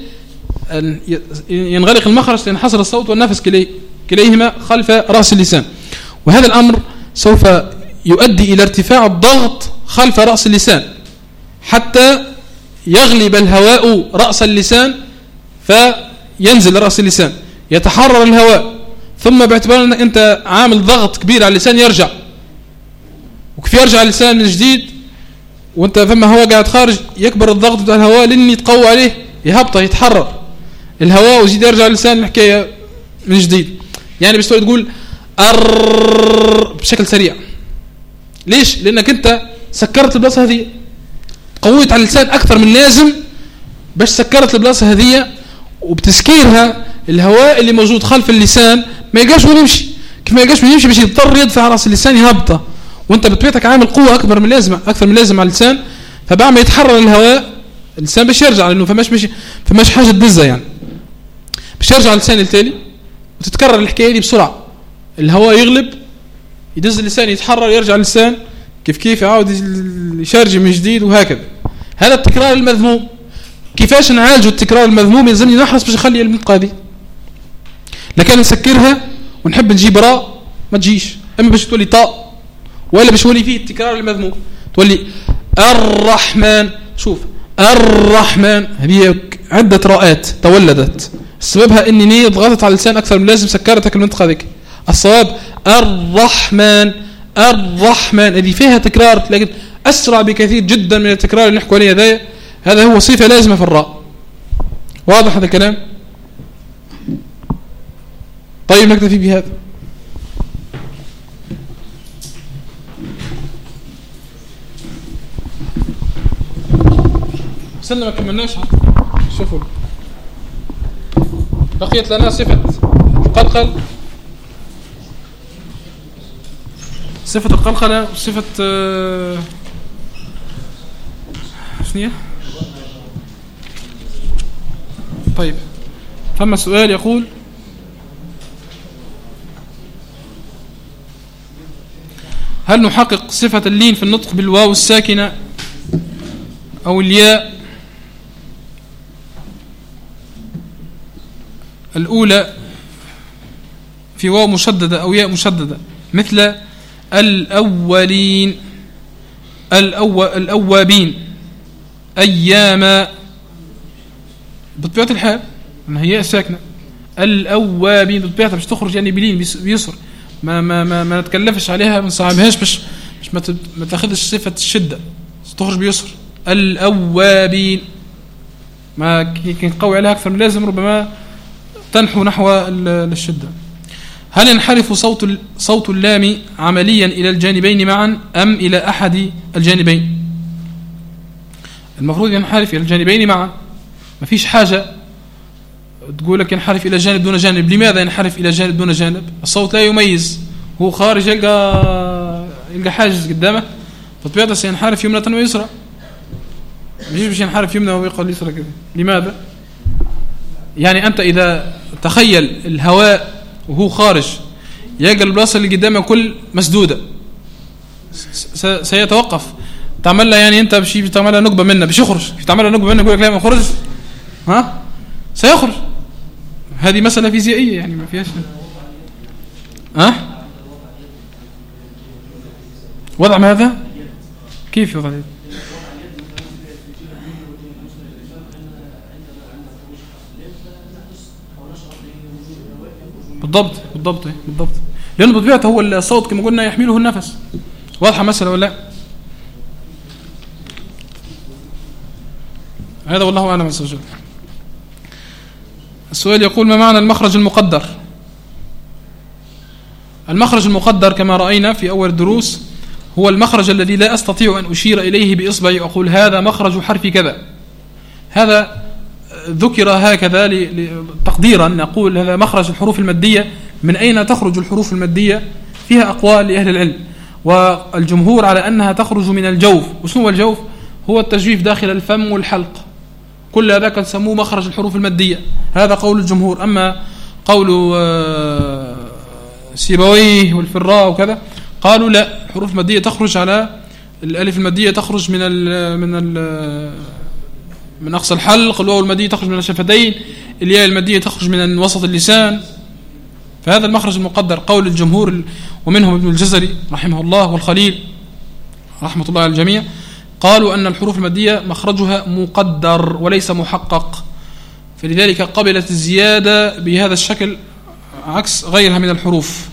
ينغلق المخرج سينحصر الصوت والنفس كليهما خلف رأس اللسان. وهذا الأمر سوف يؤدي إلى ارتفاع الضغط خلف رأس اللسان. حتى يغلب الهواء رأس اللسان فينزل رأس اللسان يتحرر الهواء. ثم باعتبار أنك أنت عامل ضغط كبير على اللسان يرجع. وكيف يرجع اللسان من جديد وأنت فما هواء قاعد خارج يكبر الضغط بتاع الهواء لن يتقوى عليه يهبطه يتحرر. الهواء ويزيد يرجع اللسان الحكاية من جديد. يعني بس تقول أر بشكل سريع. ليش؟ لأنك أنت سكرت البلاصة هذه. قويت على اللسان أكثر من لازم باش سكرت البلاصة هذه وبتسكيرها الهواء اللي موجود خلف اللسان ما يلقاش وين يمشي. كيف ما يلقاش وين يمشي باش يضطر يدفع رأس اللسان يهبطه. وأنت بطبيعتك عامل قوة أكبر من لازم أكثر من لازم على اللسان فبعد ما يتحرر الهواء اللسان باش يرجع لأنه فماش مش فماش حاجة تدزها يعني. باش يرجع اللسان التالي وتتكرر الحكاية دي بسرعة. الهواء يغلب يدز اللسان يتحرر يرجع اللسان. كيف كيف يعاود يشرج من جديد وهكذا. هذا التكرار المذموم. كيفاش نعالج التكرار المذموم؟ يلزمني نحرص باش نخلي المنطقة دي لكن نسكرها ونحب نجيب راء ما تجيش. أما باش تولي طاء ولا باش تولي فيه التكرار المذموم. تولي الرحمن شوف الرحمن هذه عدة راءات تولدت. سببها إني ضغطت على اللسان أكثر من لازم سكرتك المنطقة ذيك الصواب الرحمن. الرحمن. هذه فيها تكرار لكن أسرع بكثير جدا من التكرار اللي نحكوا عليه هذا هذا هو صفة لازمة في الراء. واضح هذا الكلام؟ طيب نكتفي بهذا. وصلنا ما كملناش. شوفوا. بقيت لنا صفة القلقل صفة القلقلة وصفة آه، شنو طيب. ثم سؤال يقول هل نحقق صفة اللين في النطق بالواو الساكنة أو الياء الأولى في واو مشددة أو ياء مشددة؟ مثل الأولين الأو... الأوابين. أياما. بطبيعة الحال ما هي ساكنة. الأوابين بطبيعتها باش تخرج يعني بلين بيسر. ما ما ما, ما نتكلفش عليها ما نصعبهاش باش باش ما, ما تاخذش صفة الشدة. تخرج بيسر. الأوابين. ما كي نقوي عليها أكثر من لازم ربما تنحو نحو الشدة. هل ينحرف صوت صوت اللام عمليا إلى الجانبين معا أم إلى أحد الجانبين؟ المفروض ينحرف إلى الجانبين معا. ما فيش حاجة تقول لك ينحرف إلى جانب دون جانب. لماذا ينحرف إلى جانب دون جانب؟ الصوت لا يميز. هو خارج يلقى يلقى حاجز قدامه. فطبيعته سينحرف يمنة ويسرى. مش باش ينحرف يمنى ويقل يسرى كذا لماذا؟ يعني أنت إذا تخيل الهواء وهو خارج. يلقى البلاصة اللي قدامه كل مسدودة. سيتوقف. تعمل لها يعني أنت بشي بتعمل لها نقبة منه باش يخرج بتعمل لها نقبة منه يقول لك لا ما يخرج ها؟ سيخرج. هذه مسألة فيزيائية يعني ما فيهاش. ها؟ وضع ماذا؟ كيف وضع بالضبط بالضبط بالضبط. لأنه بطبيعته هو الصوت كما قلنا يحمله النفس. واضحة مساله ولا لا؟ هذا والله أعلم عز وجل. السؤال يقول ما معنى المخرج المقدر؟ المخرج المقدر كما رأينا في أول الدروس هو المخرج الذي لا أستطيع أن أشير إليه بإصبعي وأقول هذا مخرج حرف كذا. هذا ذكر هكذا تقديرا. نقول هذا مخرج الحروف المادية. من أين تخرج الحروف المادية؟ فيها أقوال لأهل العلم. والجمهور على أنها تخرج من الجوف. وشنو الجوف؟ هو التجويف داخل الفم والحلق. كل هذا كان سموه مخرج الحروف المادية. هذا قول الجمهور. أما قول آه، سيبويه والفراء وكذا قالوا لا. حروف مادية تخرج على الألف المادية تخرج من ال من ال من أقصى الحلق الواو المادية تخرج من الشفتين الياء المادية تخرج من وسط اللسان. فهذا المخرج المقدر قول الجمهور ومنهم ابن الجزري رحمه الله والخليل رحمة الله على الجميع قالوا أن الحروف المادية مخرجها مقدر وليس محقق. فلذلك قبلت الزيادة بهذا الشكل عكس غيرها من الحروف.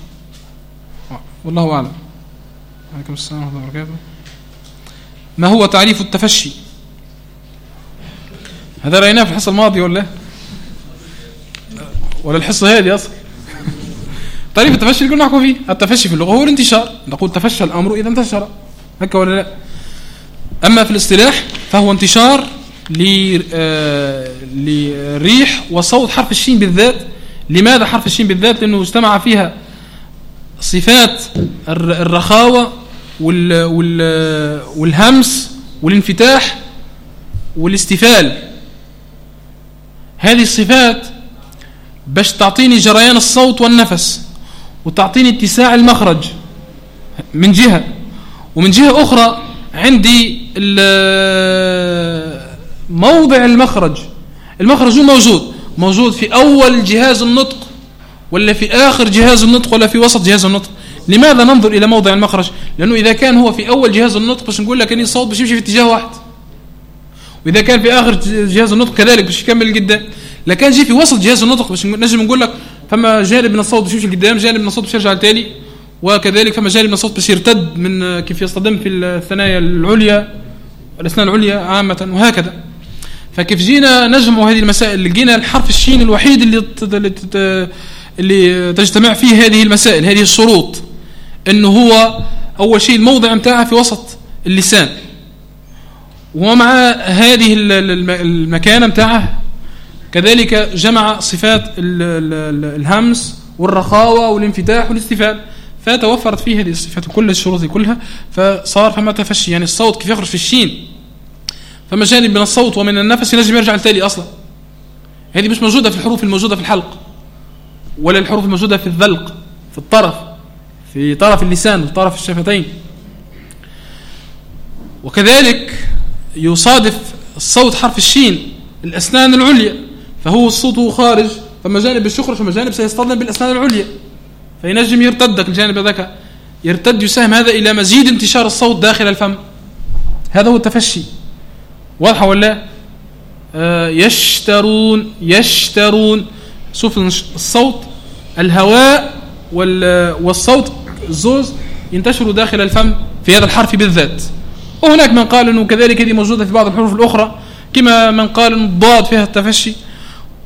والله أعلم. عليكم السلام ورحمة الله وبركاته. ما هو تعريف التفشي؟ هذا رأيناه في الحصة الماضية ولا؟ ولا الحصة هذه أصلا؟ تعريف التفشي اللي كنا نحكوا فيه التفشي في اللغة هو الانتشار. نقول تفشى الأمر إذا انتشر. هكا ولا لا؟ أما في الاصطلاح فهو انتشار آه، لريح وصوت حرف الشين بالذات. لماذا حرف الشين بالذات؟ لأنه اجتمع فيها صفات الرخاوة والهمس والانفتاح والاستفال. هذه الصفات باش تعطيني جريان الصوت والنفس وتعطيني اتساع المخرج من جهة. ومن جهة أخرى عندي موضع المخرج. المخرج موجود موجود في أول جهاز النطق ولا في آخر جهاز النطق ولا في وسط جهاز النطق. لماذا ننظر إلى موضع المخرج؟ لأنه إذا كان هو في أول جهاز النطق باش نقول لك أن الصوت باش يمشي في اتجاه واحد. وإذا كان في آخر جهاز النطق كذلك باش يكمل لقدام لكن جي في وسط جهاز النطق باش نجم نقول لك فما جانب من الصوت باش يمشي لقدام جانب من الصوت باش يرجع لتالي وكذلك فما جانب من الصوت باش يرتد من كيف يصطدم في الثنايا العليا الأسنان العليا عامة وهكذا. فكيف جينا نجمع هذه المسائل لقينا الحرف الشين الوحيد اللي اللي تجتمع فيه هذه المسائل هذه الشروط. إنه هو أول شيء الموضع نتاعها في وسط اللسان. ومع هذه المكانة نتاعه كذلك جمع صفات الهمس والرخاوة والانفتاح والاستفال فتوفرت فيه هذه الصفات كل الشروط كلها فصار فما تفشي يعني الصوت كيف يخرج في الشين؟ فما جانب من الصوت ومن النفس ينجم يرجع لتالي أصلا. هذه مش موجودة في الحروف الموجودة في الحلق ولا الحروف الموجودة في الذلق في الطرف في طرف اللسان وطرف الشفتين. وكذلك يصادف الصوت حرف الشين الأسنان العليا فهو الصوت خارج فما جانب الشخر فما جانب سيصطدم بالأسنان العليا. فينجم يرتدك الجانب ذاك يرتد يساهم هذا إلى مزيد انتشار الصوت داخل الفم. هذا هو التفشي. واضحة ولا؟ آه يشترون يشترون. شوف الصوت الهواء والصوت الزوز ينتشر داخل الفم في هذا الحرف بالذات. وهناك من قال إنه كذلك هذه موجودة في بعض الحروف الأخرى. كما من قال ان الضاد فيها التفشي.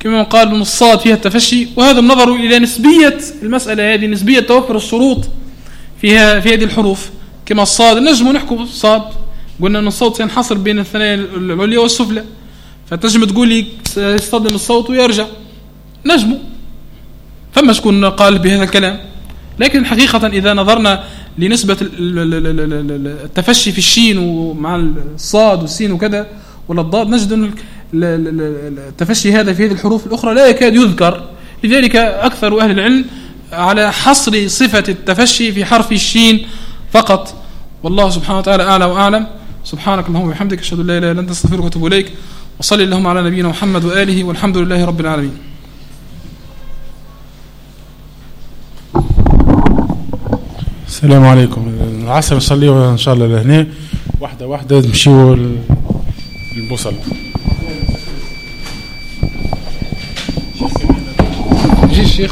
كما قال ان الصاد فيها التفشي. وهذا النظر إلى نسبية المسألة هذه نسبية توفر الشروط فيها في هذه الحروف. كما الصاد نجم نحكم الصاد قلنا إن الصوت سينحصر بين الثنايا العليا والسفلى. فتنجم تقول لي يصطدم الصوت ويرجع. نجمه فما شكون قال بهذا الكلام؟ لكن حقيقة إذا نظرنا لنسبة التفشي في الشين ومع الصاد والسين وكذا ولا الضاد نجد أن التفشي هذا في هذه الحروف الأخرى لا يكاد يذكر. لذلك أكثر أهل العلم على حصر صفة التفشي في حرف الشين فقط. والله سبحانه وتعالى أعلى وأعلم. سبحانك اللهم وبحمدك أشهد أن لا إله إلا أنت أستغفرك وأتوب إليك. وصلي اللهم على نبينا محمد وآله والحمد لله رب العالمين. السلام عليكم. العصر نصلي ان شاء الله لهنا. واحدة واحدة نمشيو للبوصلة. جي طيب